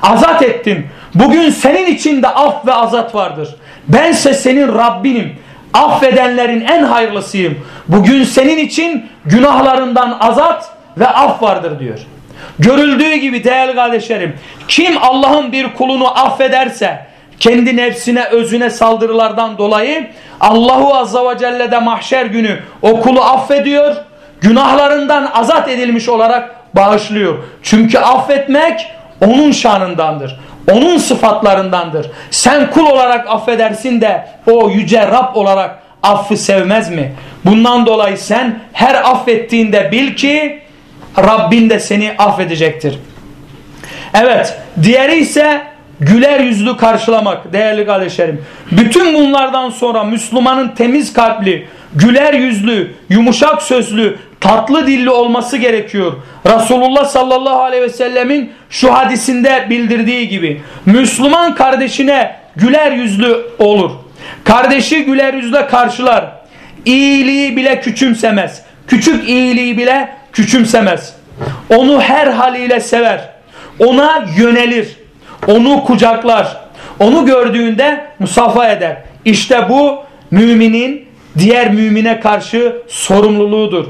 azat ettin. Bugün senin içinde af ve azat vardır. Bense senin Rabbinim. Affedenlerin en hayırlısıyım. Bugün senin için günahlarından azat ve af vardır diyor. Görüldüğü gibi değerli kardeşlerim kim Allah'ın bir kulunu affederse kendi nefsine özüne saldırılardan dolayı Allahu Azza ve Celle de mahşer günü o kulu affediyor günahlarından azat edilmiş olarak bağışlıyor. Çünkü affetmek onun şanındandır. Onun sıfatlarındandır. Sen kul olarak affedersin de o yüce Rab olarak affı sevmez mi? Bundan dolayı sen her affettiğinde bil ki Rabbin de seni affedecektir. Evet diğeri ise güler yüzlü karşılamak değerli kardeşlerim. Bütün bunlardan sonra Müslümanın temiz kalpli, güler yüzlü, yumuşak sözlü, tatlı dilli olması gerekiyor. Resulullah sallallahu aleyhi ve sellemin şu hadisinde bildirdiği gibi Müslüman kardeşine güler yüzlü olur. Kardeşi güler yüzle karşılar. İyiliği bile küçümsemez. Küçük iyiliği bile küçümsemez. Onu her haliyle sever. Ona yönelir. Onu kucaklar. Onu gördüğünde musafa eder. İşte bu müminin diğer mümine karşı sorumluluğudur.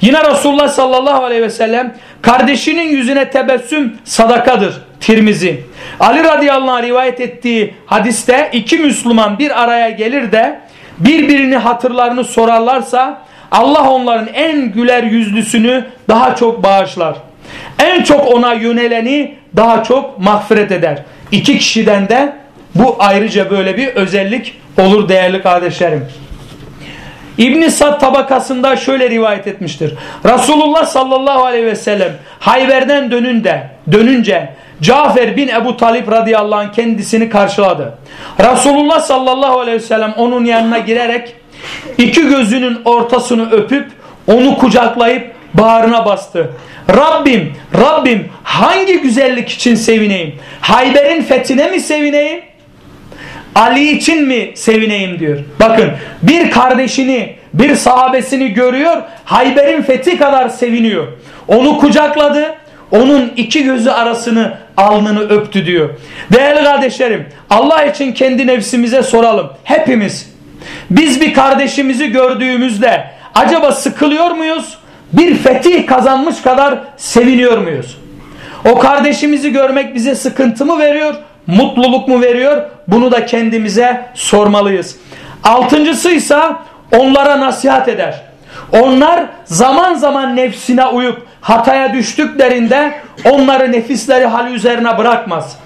Yine Resulullah sallallahu aleyhi ve sellem kardeşinin yüzüne tebessüm sadakadır. Tirmizi. Ali radıyallahu anh rivayet ettiği hadiste iki Müslüman bir araya gelir de birbirini hatırlarını sorarlarsa Allah onların en güler yüzlüsünü daha çok bağışlar. En çok ona yöneleni daha çok mağfiret eder. İki kişiden de bu ayrıca böyle bir özellik olur değerli kardeşlerim. İbn Sad tabakasında şöyle rivayet etmiştir. Resulullah sallallahu aleyhi ve sellem Hayber'den dönünde, dönünce Cafer bin Ebu Talip radıyallahu anh kendisini karşıladı. Resulullah sallallahu aleyhi ve sellem onun yanına girerek iki gözünün ortasını öpüp onu kucaklayıp bağrına bastı. Rabbim, Rabbim hangi güzellik için sevineyim? Hayber'in fethine mi sevineyim? Ali için mi sevineyim diyor. Bakın bir kardeşini bir sahabesini görüyor Hayber'in fethi kadar seviniyor. Onu kucakladı onun iki gözü arasını alnını öptü diyor. Değerli kardeşlerim Allah için kendi nefsimize soralım. Hepimiz biz bir kardeşimizi gördüğümüzde acaba sıkılıyor muyuz? Bir fetih kazanmış kadar seviniyor muyuz? O kardeşimizi görmek bize sıkıntı mı veriyor? Mutluluk mu veriyor? Bunu da kendimize sormalıyız. Altıncısı ise onlara nasihat eder. Onlar zaman zaman nefsine uyup hataya düştüklerinde onları nefisleri hali üzerine bırakmaz.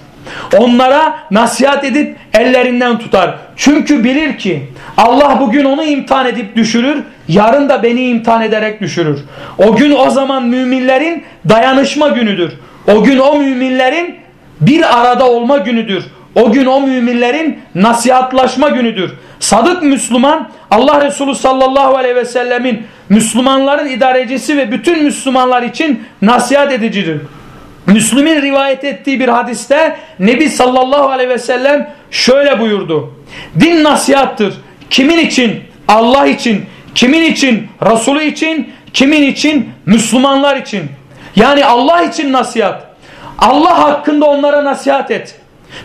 Onlara nasihat edip ellerinden tutar. Çünkü bilir ki Allah bugün onu imtihan edip düşürür. Yarın da beni imtihan ederek düşürür. O gün o zaman müminlerin dayanışma günüdür. O gün o müminlerin bir arada olma günüdür. O gün o müminlerin nasihatlaşma günüdür. Sadık Müslüman Allah Resulü sallallahu aleyhi ve sellemin Müslümanların idarecisi ve bütün Müslümanlar için nasihat edicidir. Müslüm'ün rivayet ettiği bir hadiste Nebi sallallahu aleyhi ve sellem şöyle buyurdu. Din nasihattır. Kimin için? Allah için. Kimin için? Resulü için. Kimin için? Müslümanlar için. Yani Allah için nasihat. Allah hakkında onlara nasihat et.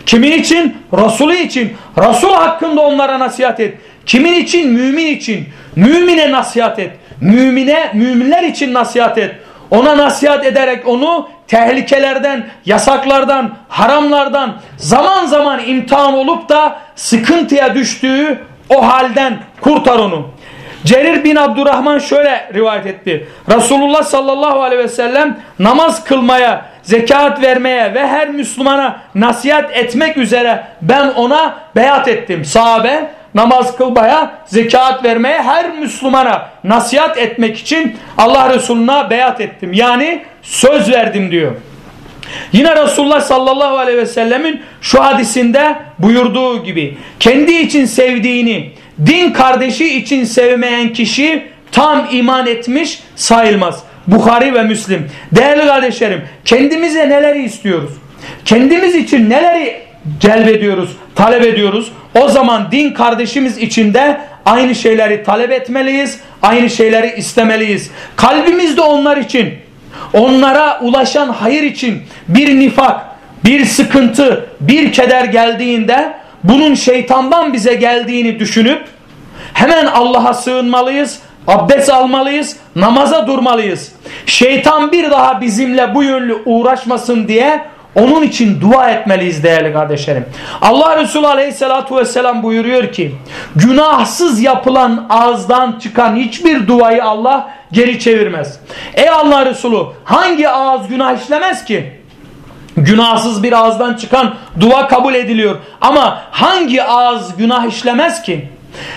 Kimin için? Resulü için. Resul hakkında onlara nasihat et. Kimin için? Mümin için. Mümine nasihat et. Mümine, müminler için nasihat et. Ona nasihat ederek onu tehlikelerden, yasaklardan, haramlardan zaman zaman imtihan olup da sıkıntıya düştüğü o halden kurtar onu. Cerir bin Abdurrahman şöyle rivayet etti. Resulullah sallallahu aleyhi ve sellem namaz kılmaya, zekat vermeye ve her Müslümana nasihat etmek üzere ben ona beyat ettim. Sahabe namaz kılmaya, zekat vermeye, her Müslümana nasihat etmek için Allah Resulü'ne beyat ettim. Yani söz verdim diyor. Yine Resulullah sallallahu aleyhi ve sellemin şu hadisinde buyurduğu gibi kendi için sevdiğini din kardeşi için sevmeyen kişi tam iman etmiş sayılmaz. Bukhari ve Müslim. Değerli kardeşlerim kendimize neleri istiyoruz? Kendimiz için neleri celbediyoruz, talep ediyoruz? O zaman din kardeşimiz için de aynı şeyleri talep etmeliyiz, aynı şeyleri istemeliyiz. Kalbimizde onlar için, onlara ulaşan hayır için bir nifak, bir sıkıntı, bir keder geldiğinde bunun şeytandan bize geldiğini düşünüp hemen Allah'a sığınmalıyız, abdest almalıyız, namaza durmalıyız. Şeytan bir daha bizimle bu yönlü uğraşmasın diye onun için dua etmeliyiz değerli kardeşlerim. Allah Resulü aleyhissalatu vesselam buyuruyor ki günahsız yapılan ağızdan çıkan hiçbir duayı Allah geri çevirmez. Ey Allah Resulü hangi ağız günah işlemez ki? Günahsız bir ağızdan çıkan dua kabul ediliyor. Ama hangi ağız günah işlemez ki?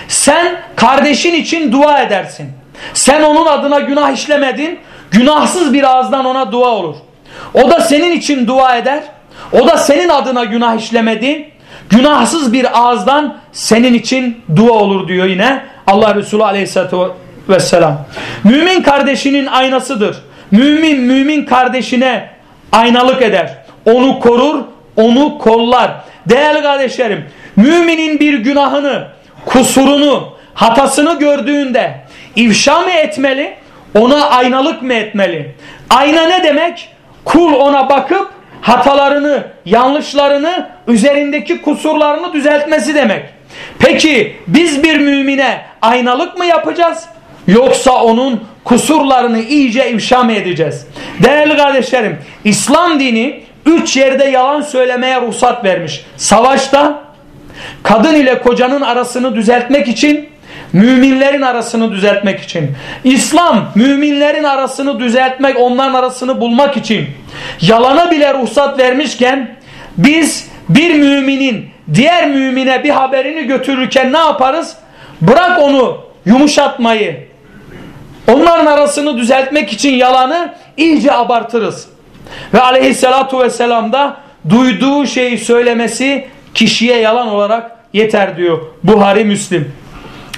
Sen kardeşin için dua edersin. Sen onun adına günah işlemedin. Günahsız bir ağızdan ona dua olur. O da senin için dua eder. O da senin adına günah işlemedi. Günahsız bir ağızdan senin için dua olur diyor yine Allah Resulü aleyhissalatü vesselam. Mümin kardeşinin aynasıdır. Mümin mümin kardeşine aynalık eder. Onu korur, onu kollar. Değerli kardeşlerim, müminin bir günahını, kusurunu, hatasını gördüğünde ifşa mı etmeli, ona aynalık mı etmeli? Ayna ne demek? Kul ona bakıp hatalarını, yanlışlarını, üzerindeki kusurlarını düzeltmesi demek. Peki biz bir mümine aynalık mı yapacağız? Yoksa onun kusurlarını iyice ifşa mı edeceğiz? Değerli kardeşlerim, İslam dini üç yerde yalan söylemeye ruhsat vermiş. Savaşta, kadın ile kocanın arasını düzeltmek için, müminlerin arasını düzeltmek için. İslam müminlerin arasını düzeltmek, onların arasını bulmak için yalana bile ruhsat vermişken biz bir müminin diğer mümine bir haberini götürürken ne yaparız? Bırak onu yumuşatmayı. Onların arasını düzeltmek için yalanı iyice abartırız. Ve aleyhissalatu vesselam da duyduğu şeyi söylemesi kişiye yalan olarak yeter diyor Buhari Müslim.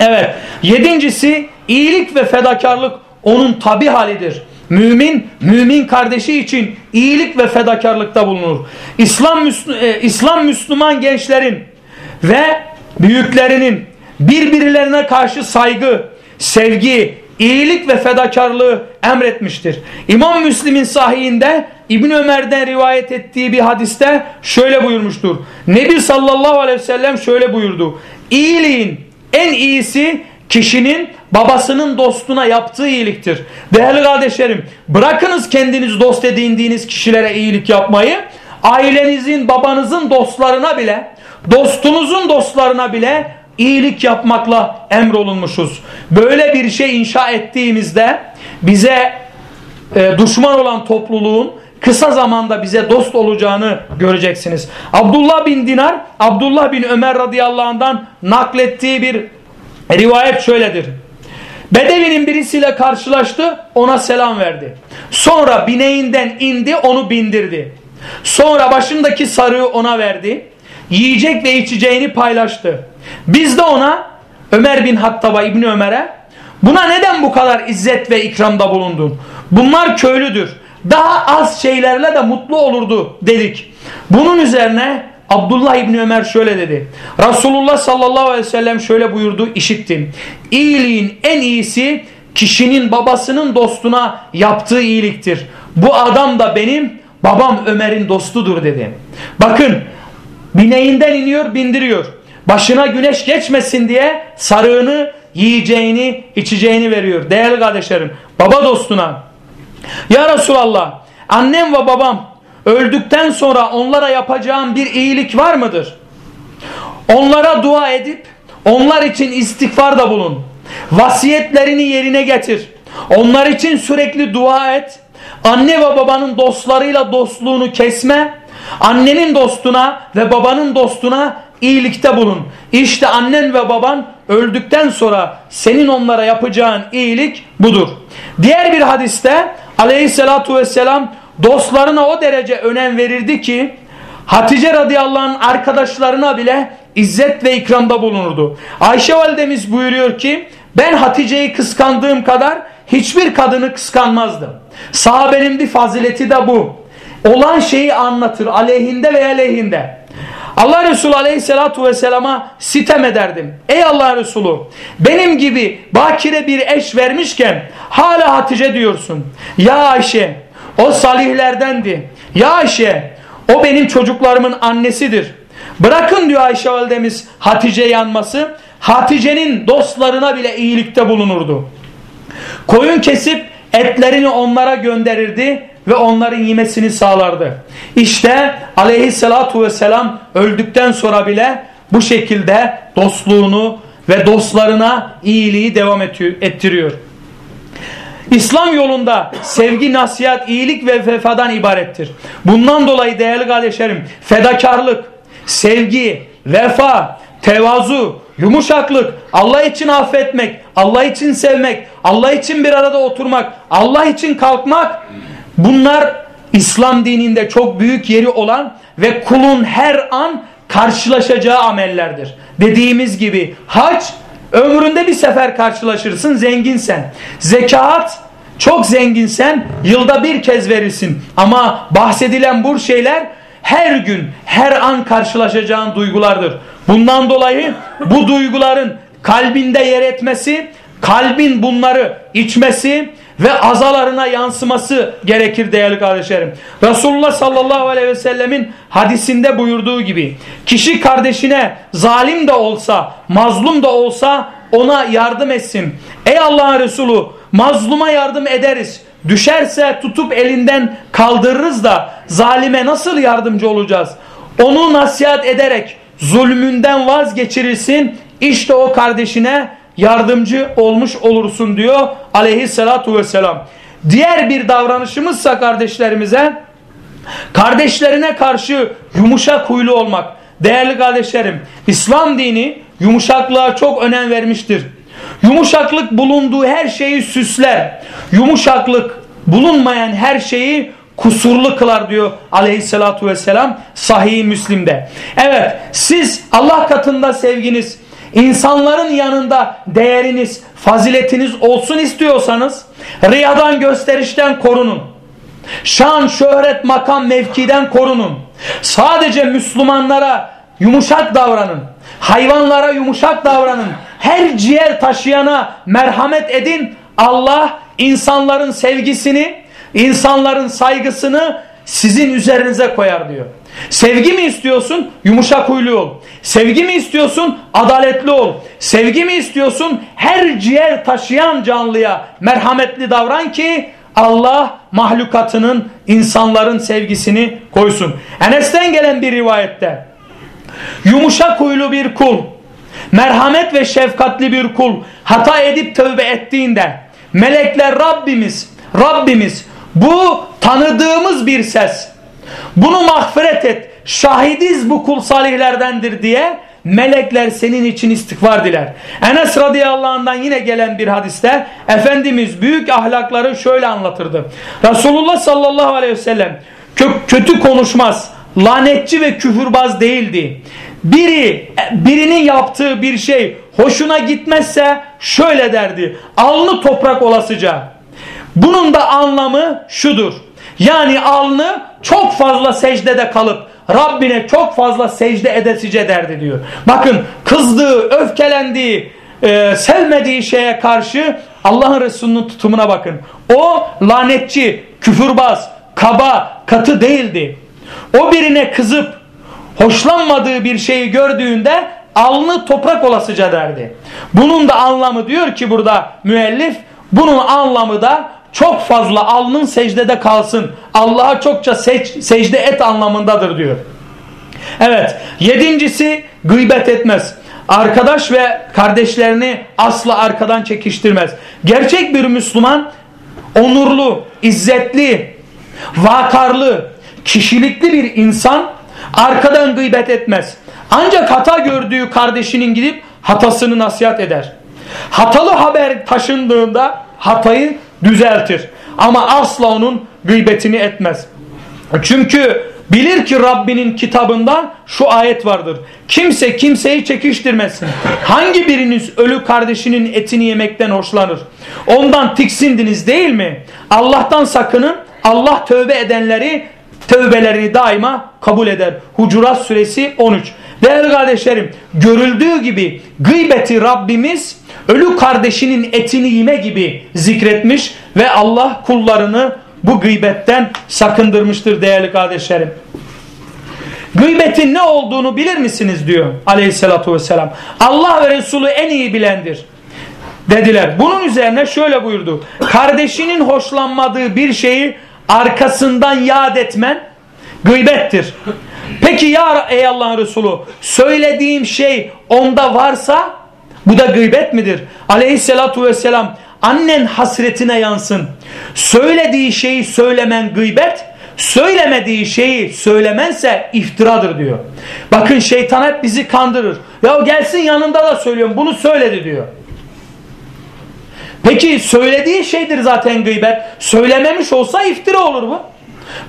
Evet. Yedincisi iyilik ve fedakarlık onun tabi halidir. Mümin, mümin kardeşi için iyilik ve fedakarlıkta bulunur. İslam, Müsl e, İslam Müslüman gençlerin ve büyüklerinin birbirlerine karşı saygı, sevgi, iyilik ve fedakarlığı emretmiştir. İmam Müslim'in sahihinde İbn Ömer'den rivayet ettiği bir hadiste şöyle buyurmuştur. Nebi sallallahu aleyhi ve sellem şöyle buyurdu. İyiliğin en iyisi kişinin babasının dostuna yaptığı iyiliktir. Değerli kardeşlerim bırakınız kendiniz dost edindiğiniz kişilere iyilik yapmayı. Ailenizin babanızın dostlarına bile dostunuzun dostlarına bile iyilik yapmakla emrolunmuşuz. Böyle bir şey inşa ettiğimizde bize e, düşman olan topluluğun kısa zamanda bize dost olacağını göreceksiniz. Abdullah bin Dinar, Abdullah bin Ömer radıyallahu anh'dan naklettiği bir rivayet şöyledir. Bedevinin birisiyle karşılaştı, ona selam verdi. Sonra bineğinden indi, onu bindirdi. Sonra başındaki sarığı ona verdi. Yiyecek ve içeceğini paylaştı. Biz de ona Ömer bin Hattab'a İbni Ömer'e buna neden bu kadar izzet ve ikramda bulundun? Bunlar köylüdür. Daha az şeylerle de mutlu olurdu dedik. Bunun üzerine Abdullah İbni Ömer şöyle dedi. Resulullah sallallahu aleyhi ve sellem şöyle buyurdu işittim. İyiliğin en iyisi kişinin babasının dostuna yaptığı iyiliktir. Bu adam da benim babam Ömer'in dostudur dedi. Bakın bineğinden iniyor bindiriyor. Başına güneş geçmesin diye sarığını yiyeceğini içeceğini veriyor. Değerli kardeşlerim baba dostuna ya Resulallah annem ve babam öldükten sonra onlara yapacağım bir iyilik var mıdır? Onlara dua edip onlar için istiğfar da bulun. Vasiyetlerini yerine getir. Onlar için sürekli dua et. Anne ve babanın dostlarıyla dostluğunu kesme. Annenin dostuna ve babanın dostuna iyilikte bulun. İşte annen ve baban öldükten sonra senin onlara yapacağın iyilik budur. Diğer bir hadiste aleyhissalatu vesselam dostlarına o derece önem verirdi ki Hatice radıyallahu anh arkadaşlarına bile izzet ve ikramda bulunurdu. Ayşe validemiz buyuruyor ki ben Hatice'yi kıskandığım kadar hiçbir kadını kıskanmazdım. Sahabenin bir fazileti de bu. Olan şeyi anlatır aleyhinde veya lehinde. Allah Resulü aleyhissalatu vesselama sitem ederdim. Ey Allah Resulü benim gibi bakire bir eş vermişken hala Hatice diyorsun. Ya Ayşe o salihlerdendi. Ya Ayşe o benim çocuklarımın annesidir. Bırakın diyor Ayşe validemiz Hatice yanması. Hatice'nin dostlarına bile iyilikte bulunurdu. Koyun kesip etlerini onlara gönderirdi ve onların yemesini sağlardı. İşte aleyhissalatu vesselam öldükten sonra bile bu şekilde dostluğunu ve dostlarına iyiliği devam ettiriyor. İslam yolunda sevgi, nasihat, iyilik ve vefadan ibarettir. Bundan dolayı değerli kardeşlerim fedakarlık, sevgi, vefa, tevazu, yumuşaklık, Allah için affetmek, Allah için sevmek, Allah için bir arada oturmak, Allah için kalkmak bunlar İslam dininde çok büyük yeri olan ve kulun her an karşılaşacağı amellerdir. Dediğimiz gibi hac ömründe bir sefer karşılaşırsın zenginsen. Zekat çok zenginsen yılda bir kez verirsin. Ama bahsedilen bu şeyler her gün, her an karşılaşacağın duygulardır. Bundan dolayı bu duyguların kalbinde yer etmesi, kalbin bunları içmesi ve azalarına yansıması gerekir değerli kardeşlerim. Resulullah sallallahu aleyhi ve sellemin hadisinde buyurduğu gibi kişi kardeşine zalim de olsa, mazlum da olsa ona yardım etsin. Ey Allah'ın Resulü mazluma yardım ederiz. Düşerse tutup elinden kaldırırız da zalime nasıl yardımcı olacağız? Onu nasihat ederek zulmünden vazgeçirirsin. İşte o kardeşine yardımcı olmuş olursun diyor aleyhissalatu vesselam. Diğer bir davranışımızsa kardeşlerimize kardeşlerine karşı yumuşak huylu olmak. Değerli kardeşlerim İslam dini yumuşaklığa çok önem vermiştir. Yumuşaklık bulunduğu her şeyi süsler. Yumuşaklık bulunmayan her şeyi kusurlu kılar diyor aleyhissalatu vesselam sahih Müslim'de. Evet siz Allah katında sevginiz, insanların yanında değeriniz, faziletiniz olsun istiyorsanız riyadan gösterişten korunun. Şan, şöhret, makam, mevkiden korunun. Sadece Müslümanlara yumuşak davranın. Hayvanlara yumuşak davranın. Her ciğer taşıyana merhamet edin. Allah insanların sevgisini, insanların saygısını sizin üzerinize koyar diyor. Sevgi mi istiyorsun? Yumuşak huylu ol. Sevgi mi istiyorsun? Adaletli ol. Sevgi mi istiyorsun? Her ciğer taşıyan canlıya merhametli davran ki Allah mahlukatının insanların sevgisini koysun. Enes'ten gelen bir rivayette yumuşak huylu bir kul, merhamet ve şefkatli bir kul hata edip tövbe ettiğinde melekler Rabbimiz, Rabbimiz Bu tanıdığımız bir ses. Bunu mağfiret et. Şahidiz bu kul salihlerdendir diye melekler senin için istiğfar diler. Enes radıyallahu anh'dan yine gelen bir hadiste Efendimiz büyük ahlakları şöyle anlatırdı. Resulullah sallallahu aleyhi ve sellem kötü konuşmaz, lanetçi ve küfürbaz değildi. Biri birinin yaptığı bir şey hoşuna gitmezse şöyle derdi. Alnı toprak olasıca. Bunun da anlamı şudur. Yani alnı çok fazla secdede kalıp Rabbine çok fazla secde edesice derdi diyor. Bakın kızdığı, öfkelendiği, e, sevmediği şeye karşı Allah'ın Resulü'nün tutumuna bakın. O lanetçi, küfürbaz, kaba, katı değildi. O birine kızıp hoşlanmadığı bir şeyi gördüğünde alnı toprak olasıca derdi. Bunun da anlamı diyor ki burada müellif bunun anlamı da çok fazla alnın secdede kalsın. Allah'a çokça sec secde et anlamındadır diyor. Evet. Yedincisi gıybet etmez. Arkadaş ve kardeşlerini asla arkadan çekiştirmez. Gerçek bir Müslüman onurlu, izzetli, vakarlı, kişilikli bir insan arkadan gıybet etmez. Ancak hata gördüğü kardeşinin gidip hatasını nasihat eder. Hatalı haber taşındığında hatayı düzeltir. Ama asla onun gıybetini etmez. Çünkü bilir ki Rabbinin kitabında şu ayet vardır. Kimse kimseyi çekiştirmesin. Hangi biriniz ölü kardeşinin etini yemekten hoşlanır? Ondan tiksindiniz değil mi? Allah'tan sakının. Allah tövbe edenleri tövbelerini daima kabul eder. Hucurat suresi 13. Değerli kardeşlerim görüldüğü gibi gıybeti Rabbimiz ölü kardeşinin etini yeme gibi zikretmiş ve Allah kullarını bu gıybetten sakındırmıştır değerli kardeşlerim. Gıybetin ne olduğunu bilir misiniz diyor aleyhissalatü vesselam. Allah ve Resulü en iyi bilendir dediler. Bunun üzerine şöyle buyurdu. Kardeşinin hoşlanmadığı bir şeyi arkasından yad etmen gıybettir. Peki ya ey Allah'ın Resulü söylediğim şey onda varsa bu da gıybet midir? Aleyhissalatu vesselam annen hasretine yansın. Söylediği şeyi söylemen gıybet, söylemediği şeyi söylemense iftiradır diyor. Bakın şeytan hep bizi kandırır. Ya gelsin yanında da söylüyorum bunu söyledi diyor. Peki söylediği şeydir zaten gıybet. Söylememiş olsa iftira olur bu.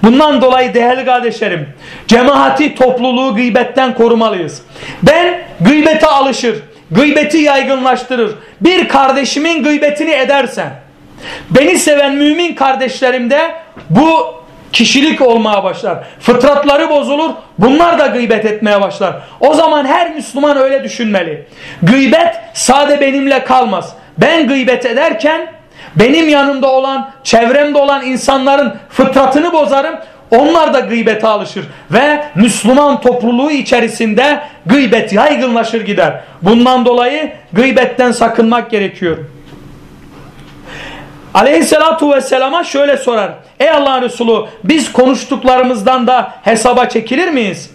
Bundan dolayı değerli kardeşlerim cemaati topluluğu gıybetten korumalıyız. Ben gıybete alışır, gıybeti yaygınlaştırır. Bir kardeşimin gıybetini edersen beni seven mümin kardeşlerimde bu kişilik olmaya başlar. Fıtratları bozulur. Bunlar da gıybet etmeye başlar. O zaman her Müslüman öyle düşünmeli. Gıybet sade benimle kalmaz. Ben gıybet ederken benim yanımda olan, çevremde olan insanların fıtratını bozarım. Onlar da gıybete alışır ve Müslüman topluluğu içerisinde gıybet yaygınlaşır gider. Bundan dolayı gıybetten sakınmak gerekiyor. Aleyhissalatu vesselama şöyle sorar. Ey Allah'ın Resulü biz konuştuklarımızdan da hesaba çekilir miyiz?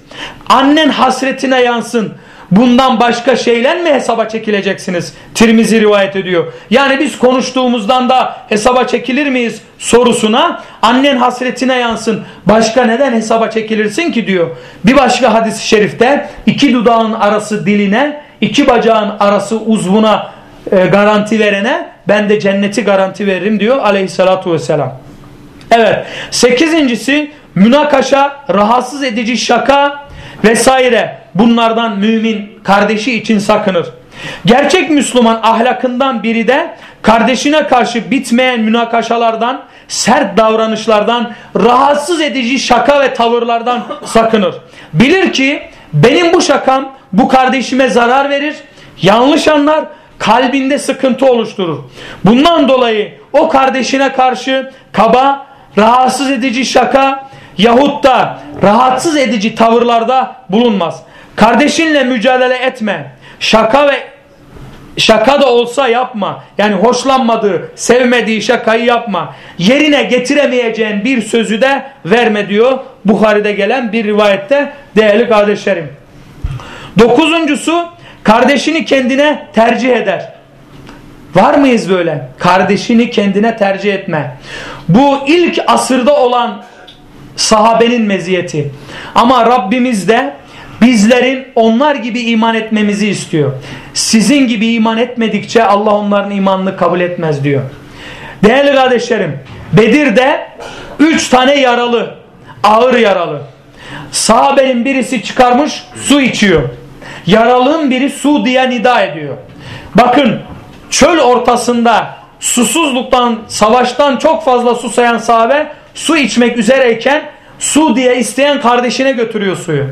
Annen hasretine yansın bundan başka şeyler mi hesaba çekileceksiniz? Tirmizi rivayet ediyor. Yani biz konuştuğumuzdan da hesaba çekilir miyiz sorusuna annen hasretine yansın. Başka neden hesaba çekilirsin ki diyor. Bir başka hadis-i şerifte iki dudağın arası diline, iki bacağın arası uzvuna e, garanti verene ben de cenneti garanti veririm diyor aleyhissalatu vesselam. Evet. Sekizincisi münakaşa, rahatsız edici şaka vesaire bunlardan mümin kardeşi için sakınır. Gerçek Müslüman ahlakından biri de kardeşine karşı bitmeyen münakaşalardan, sert davranışlardan, rahatsız edici şaka ve tavırlardan sakınır. Bilir ki benim bu şakam bu kardeşime zarar verir, yanlış anlar, kalbinde sıkıntı oluşturur. Bundan dolayı o kardeşine karşı kaba, rahatsız edici şaka yahut da rahatsız edici tavırlarda bulunmaz. Kardeşinle mücadele etme. Şaka ve şaka da olsa yapma. Yani hoşlanmadığı, sevmediği şakayı yapma. Yerine getiremeyeceğin bir sözü de verme diyor. Bukhari'de gelen bir rivayette değerli kardeşlerim. Dokuzuncusu kardeşini kendine tercih eder. Var mıyız böyle? Kardeşini kendine tercih etme. Bu ilk asırda olan sahabenin meziyeti. Ama Rabbimiz de bizlerin onlar gibi iman etmemizi istiyor. Sizin gibi iman etmedikçe Allah onların imanını kabul etmez diyor. Değerli kardeşlerim, Bedir'de üç tane yaralı, ağır yaralı. Sahabenin birisi çıkarmış su içiyor. Yaralının biri su diye nida ediyor. Bakın çöl ortasında susuzluktan, savaştan çok fazla susayan sahabe su içmek üzereyken su diye isteyen kardeşine götürüyor suyu.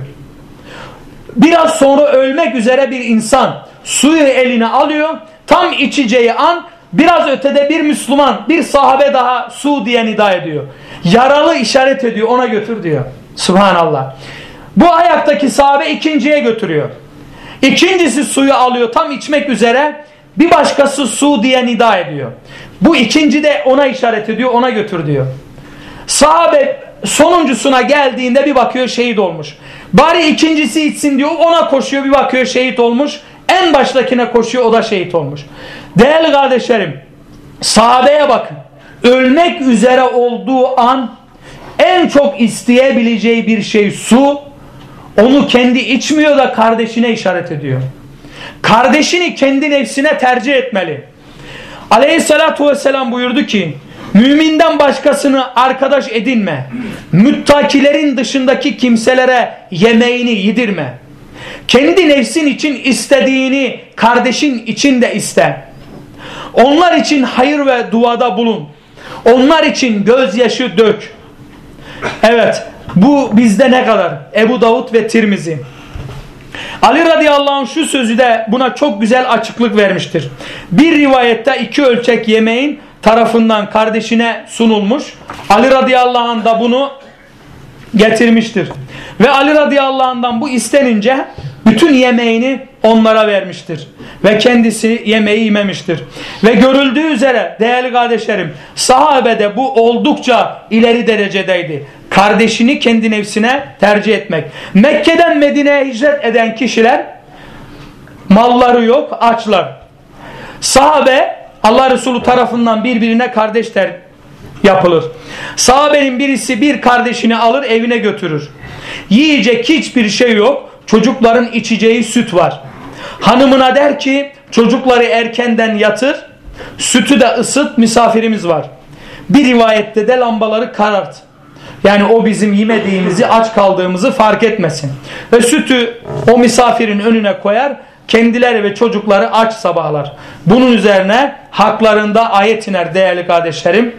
Biraz sonra ölmek üzere bir insan suyu eline alıyor. Tam içeceği an biraz ötede bir Müslüman, bir sahabe daha su diye nida ediyor. Yaralı işaret ediyor ona götür diyor. Subhanallah. Bu ayaktaki sahabe ikinciye götürüyor. İkincisi suyu alıyor tam içmek üzere. Bir başkası su diye nida ediyor. Bu ikinci de ona işaret ediyor ona götür diyor. Sahabe sonuncusuna geldiğinde bir bakıyor şehit olmuş. Bari ikincisi içsin diyor ona koşuyor bir bakıyor şehit olmuş. En baştakine koşuyor o da şehit olmuş. Değerli kardeşlerim sahabeye bakın. Ölmek üzere olduğu an en çok isteyebileceği bir şey su. Onu kendi içmiyor da kardeşine işaret ediyor. Kardeşini kendi nefsine tercih etmeli. Aleyhissalatu vesselam buyurdu ki müminden başkasını arkadaş edinme. Müttakilerin dışındaki kimselere yemeğini yedirme. Kendi nefsin için istediğini kardeşin için de iste. Onlar için hayır ve duada bulun. Onlar için gözyaşı dök. Evet bu bizde ne kadar? Ebu Davud ve Tirmizi. Ali radıyallahu anh şu sözü de buna çok güzel açıklık vermiştir. Bir rivayette iki ölçek yemeğin tarafından kardeşine sunulmuş. Ali radıyallahu anh da bunu getirmiştir. Ve Ali radıyallahu anh'dan bu istenince bütün yemeğini onlara vermiştir. Ve kendisi yemeği yememiştir. Ve görüldüğü üzere değerli kardeşlerim sahabede bu oldukça ileri derecedeydi. Kardeşini kendi nefsine tercih etmek. Mekke'den Medine'ye hicret eden kişiler malları yok açlar. Sahabe Allah Resulü tarafından birbirine kardeşler yapılır. Sahabenin birisi bir kardeşini alır evine götürür. Yiyecek hiçbir şey yok. Çocukların içeceği süt var. Hanımına der ki çocukları erkenden yatır. Sütü de ısıt misafirimiz var. Bir rivayette de lambaları karart. Yani o bizim yemediğimizi aç kaldığımızı fark etmesin. Ve sütü o misafirin önüne koyar. Kendileri ve çocukları aç sabahlar. Bunun üzerine haklarında ayet iner değerli kardeşlerim.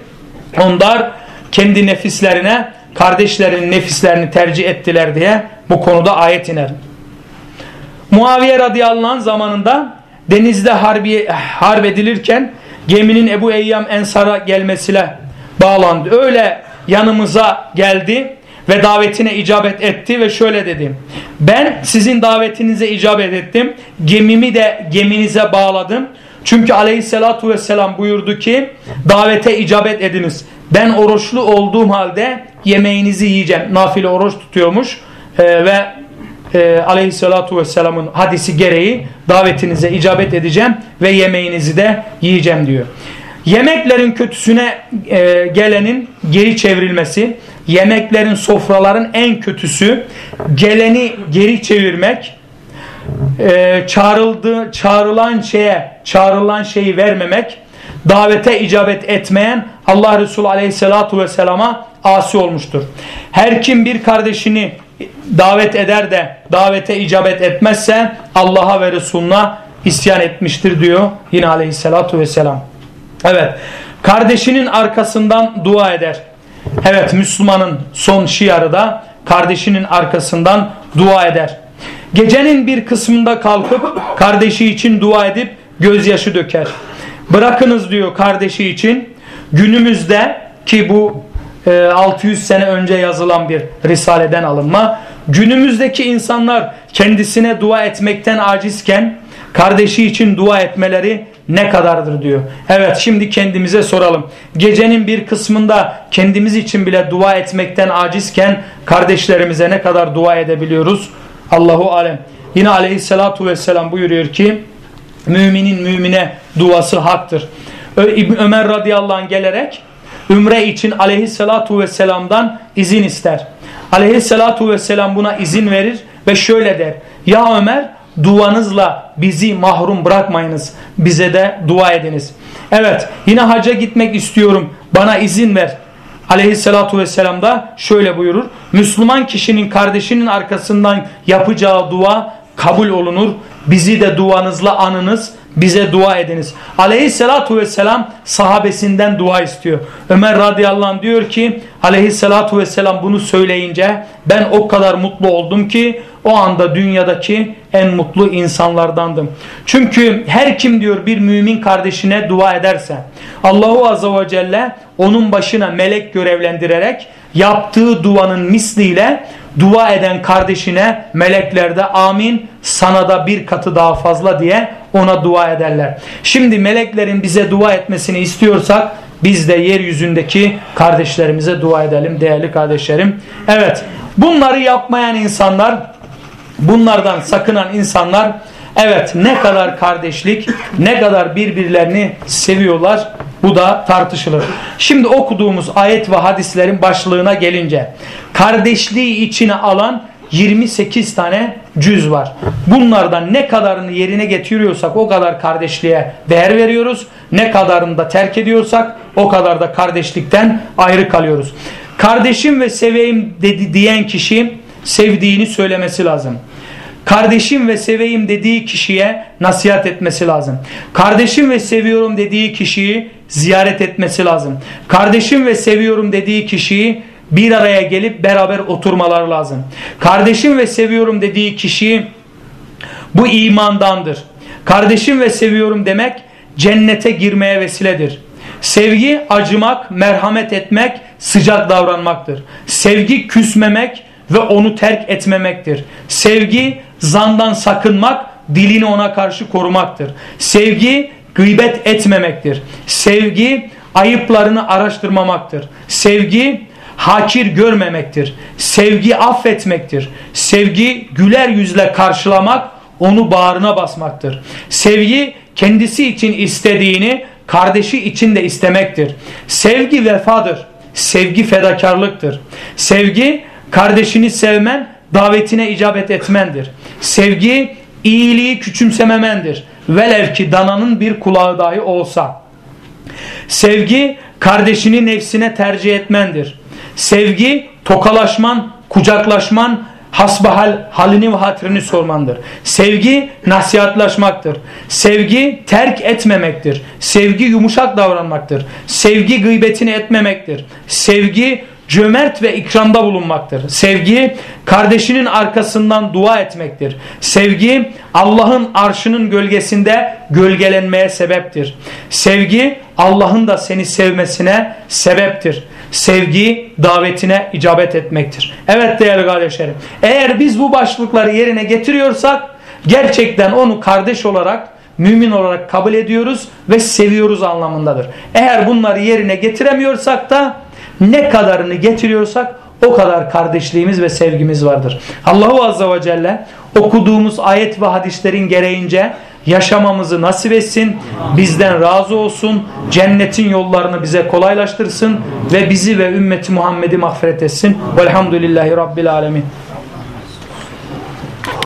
Onlar kendi nefislerine kardeşlerinin nefislerini tercih ettiler diye bu konuda ayet iner. Muaviye radıyallahu anh zamanında denizde harbi, harp edilirken geminin Ebu Eyyam Ensar'a gelmesiyle bağlandı. Öyle yanımıza geldi ve davetine icabet etti ve şöyle dedi. Ben sizin davetinize icabet ettim. Gemimi de geminize bağladım. Çünkü aleyhissalatu vesselam buyurdu ki davete icabet ediniz. Ben oruçlu olduğum halde yemeğinizi yiyeceğim. Nafile oruç tutuyormuş ee, ve e, aleyhissalatu vesselamın hadisi gereği davetinize icabet edeceğim ve yemeğinizi de yiyeceğim diyor. Yemeklerin kötüsüne e, gelenin geri çevrilmesi, yemeklerin sofraların en kötüsü geleni geri çevirmek, e, çağrıldı, çağrılan şeye çağrılan şeyi vermemek, davete icabet etmeyen Allah Resulü Aleyhisselatü Vesselam'a asi olmuştur. Her kim bir kardeşini davet eder de davete icabet etmezse Allah'a ve Resulüne isyan etmiştir diyor yine Aleyhisselatü Vesselam. Evet kardeşinin arkasından dua eder. Evet Müslümanın son şiarı da kardeşinin arkasından dua eder. Gecenin bir kısmında kalkıp kardeşi için dua edip gözyaşı döker. Bırakınız diyor kardeşi için günümüzde ki bu 600 e, sene önce yazılan bir risaleden alınma. Günümüzdeki insanlar kendisine dua etmekten acizken kardeşi için dua etmeleri ne kadardır diyor. Evet şimdi kendimize soralım. Gecenin bir kısmında kendimiz için bile dua etmekten acizken kardeşlerimize ne kadar dua edebiliyoruz? Allahu alem. Yine aleyhissalatu vesselam buyuruyor ki Müminin mümine duası haktır. İbn Ömer radıyallahu anh gelerek Ümre için aleyhissalatu vesselam'dan izin ister. Aleyhissalatu vesselam buna izin verir ve şöyle der. Ya Ömer duanızla bizi mahrum bırakmayınız. Bize de dua ediniz. Evet yine hacca gitmek istiyorum. Bana izin ver. Aleyhissalatu vesselam da şöyle buyurur. Müslüman kişinin kardeşinin arkasından yapacağı dua kabul olunur. Bizi de duanızla anınız bize dua ediniz. Aleyhissalatu vesselam sahabesinden dua istiyor. Ömer radıyallahu anh diyor ki aleyhissalatu vesselam bunu söyleyince ben o kadar mutlu oldum ki o anda dünyadaki en mutlu insanlardandım. Çünkü her kim diyor bir mümin kardeşine dua ederse Allahu azze ve celle onun başına melek görevlendirerek yaptığı duanın misliyle dua eden kardeşine melekler de amin sana da bir katı daha fazla diye ona dua ederler. Şimdi meleklerin bize dua etmesini istiyorsak biz de yeryüzündeki kardeşlerimize dua edelim değerli kardeşlerim. Evet bunları yapmayan insanlar bunlardan sakınan insanlar evet ne kadar kardeşlik ne kadar birbirlerini seviyorlar bu da tartışılır. Şimdi okuduğumuz ayet ve hadislerin başlığına gelince kardeşliği içine alan 28 tane cüz var. Bunlardan ne kadarını yerine getiriyorsak o kadar kardeşliğe değer veriyoruz. Ne kadarını da terk ediyorsak o kadar da kardeşlikten ayrı kalıyoruz. Kardeşim ve seveyim dedi diyen kişi sevdiğini söylemesi lazım. Kardeşim ve seveyim dediği kişiye nasihat etmesi lazım. Kardeşim ve seviyorum dediği kişiyi ziyaret etmesi lazım. Kardeşim ve seviyorum dediği kişiyi bir araya gelip beraber oturmalar lazım. Kardeşim ve seviyorum dediği kişi bu imandandır. Kardeşim ve seviyorum demek cennete girmeye vesiledir. Sevgi acımak, merhamet etmek, sıcak davranmaktır. Sevgi küsmemek ve onu terk etmemektir. Sevgi zandan sakınmak, dilini ona karşı korumaktır. Sevgi gıybet etmemektir. Sevgi ayıplarını araştırmamaktır. Sevgi hakir görmemektir. Sevgi affetmektir. Sevgi güler yüzle karşılamak, onu bağrına basmaktır. Sevgi kendisi için istediğini kardeşi için de istemektir. Sevgi vefadır. Sevgi fedakarlıktır. Sevgi kardeşini sevmen, davetine icabet etmendir. Sevgi iyiliği küçümsememendir. Velev ki dananın bir kulağı dahi olsa. Sevgi kardeşini nefsine tercih etmendir. Sevgi tokalaşman, kucaklaşman, hasbahal halini ve hatırını sormandır. Sevgi nasihatlaşmaktır. Sevgi terk etmemektir. Sevgi yumuşak davranmaktır. Sevgi gıybetini etmemektir. Sevgi cömert ve ikramda bulunmaktır. Sevgi kardeşinin arkasından dua etmektir. Sevgi Allah'ın arşının gölgesinde gölgelenmeye sebeptir. Sevgi Allah'ın da seni sevmesine sebeptir. Sevgi davetine icabet etmektir. Evet değerli kardeşlerim eğer biz bu başlıkları yerine getiriyorsak gerçekten onu kardeş olarak mümin olarak kabul ediyoruz ve seviyoruz anlamındadır. Eğer bunları yerine getiremiyorsak da ne kadarını getiriyorsak o kadar kardeşliğimiz ve sevgimiz vardır. Allahu Azze ve Celle okuduğumuz ayet ve hadislerin gereğince yaşamamızı nasip etsin. Bizden razı olsun. Cennetin yollarını bize kolaylaştırsın. Ve bizi ve ümmeti Muhammed'i mağfiret etsin. Velhamdülillahi Rabbil Alemin.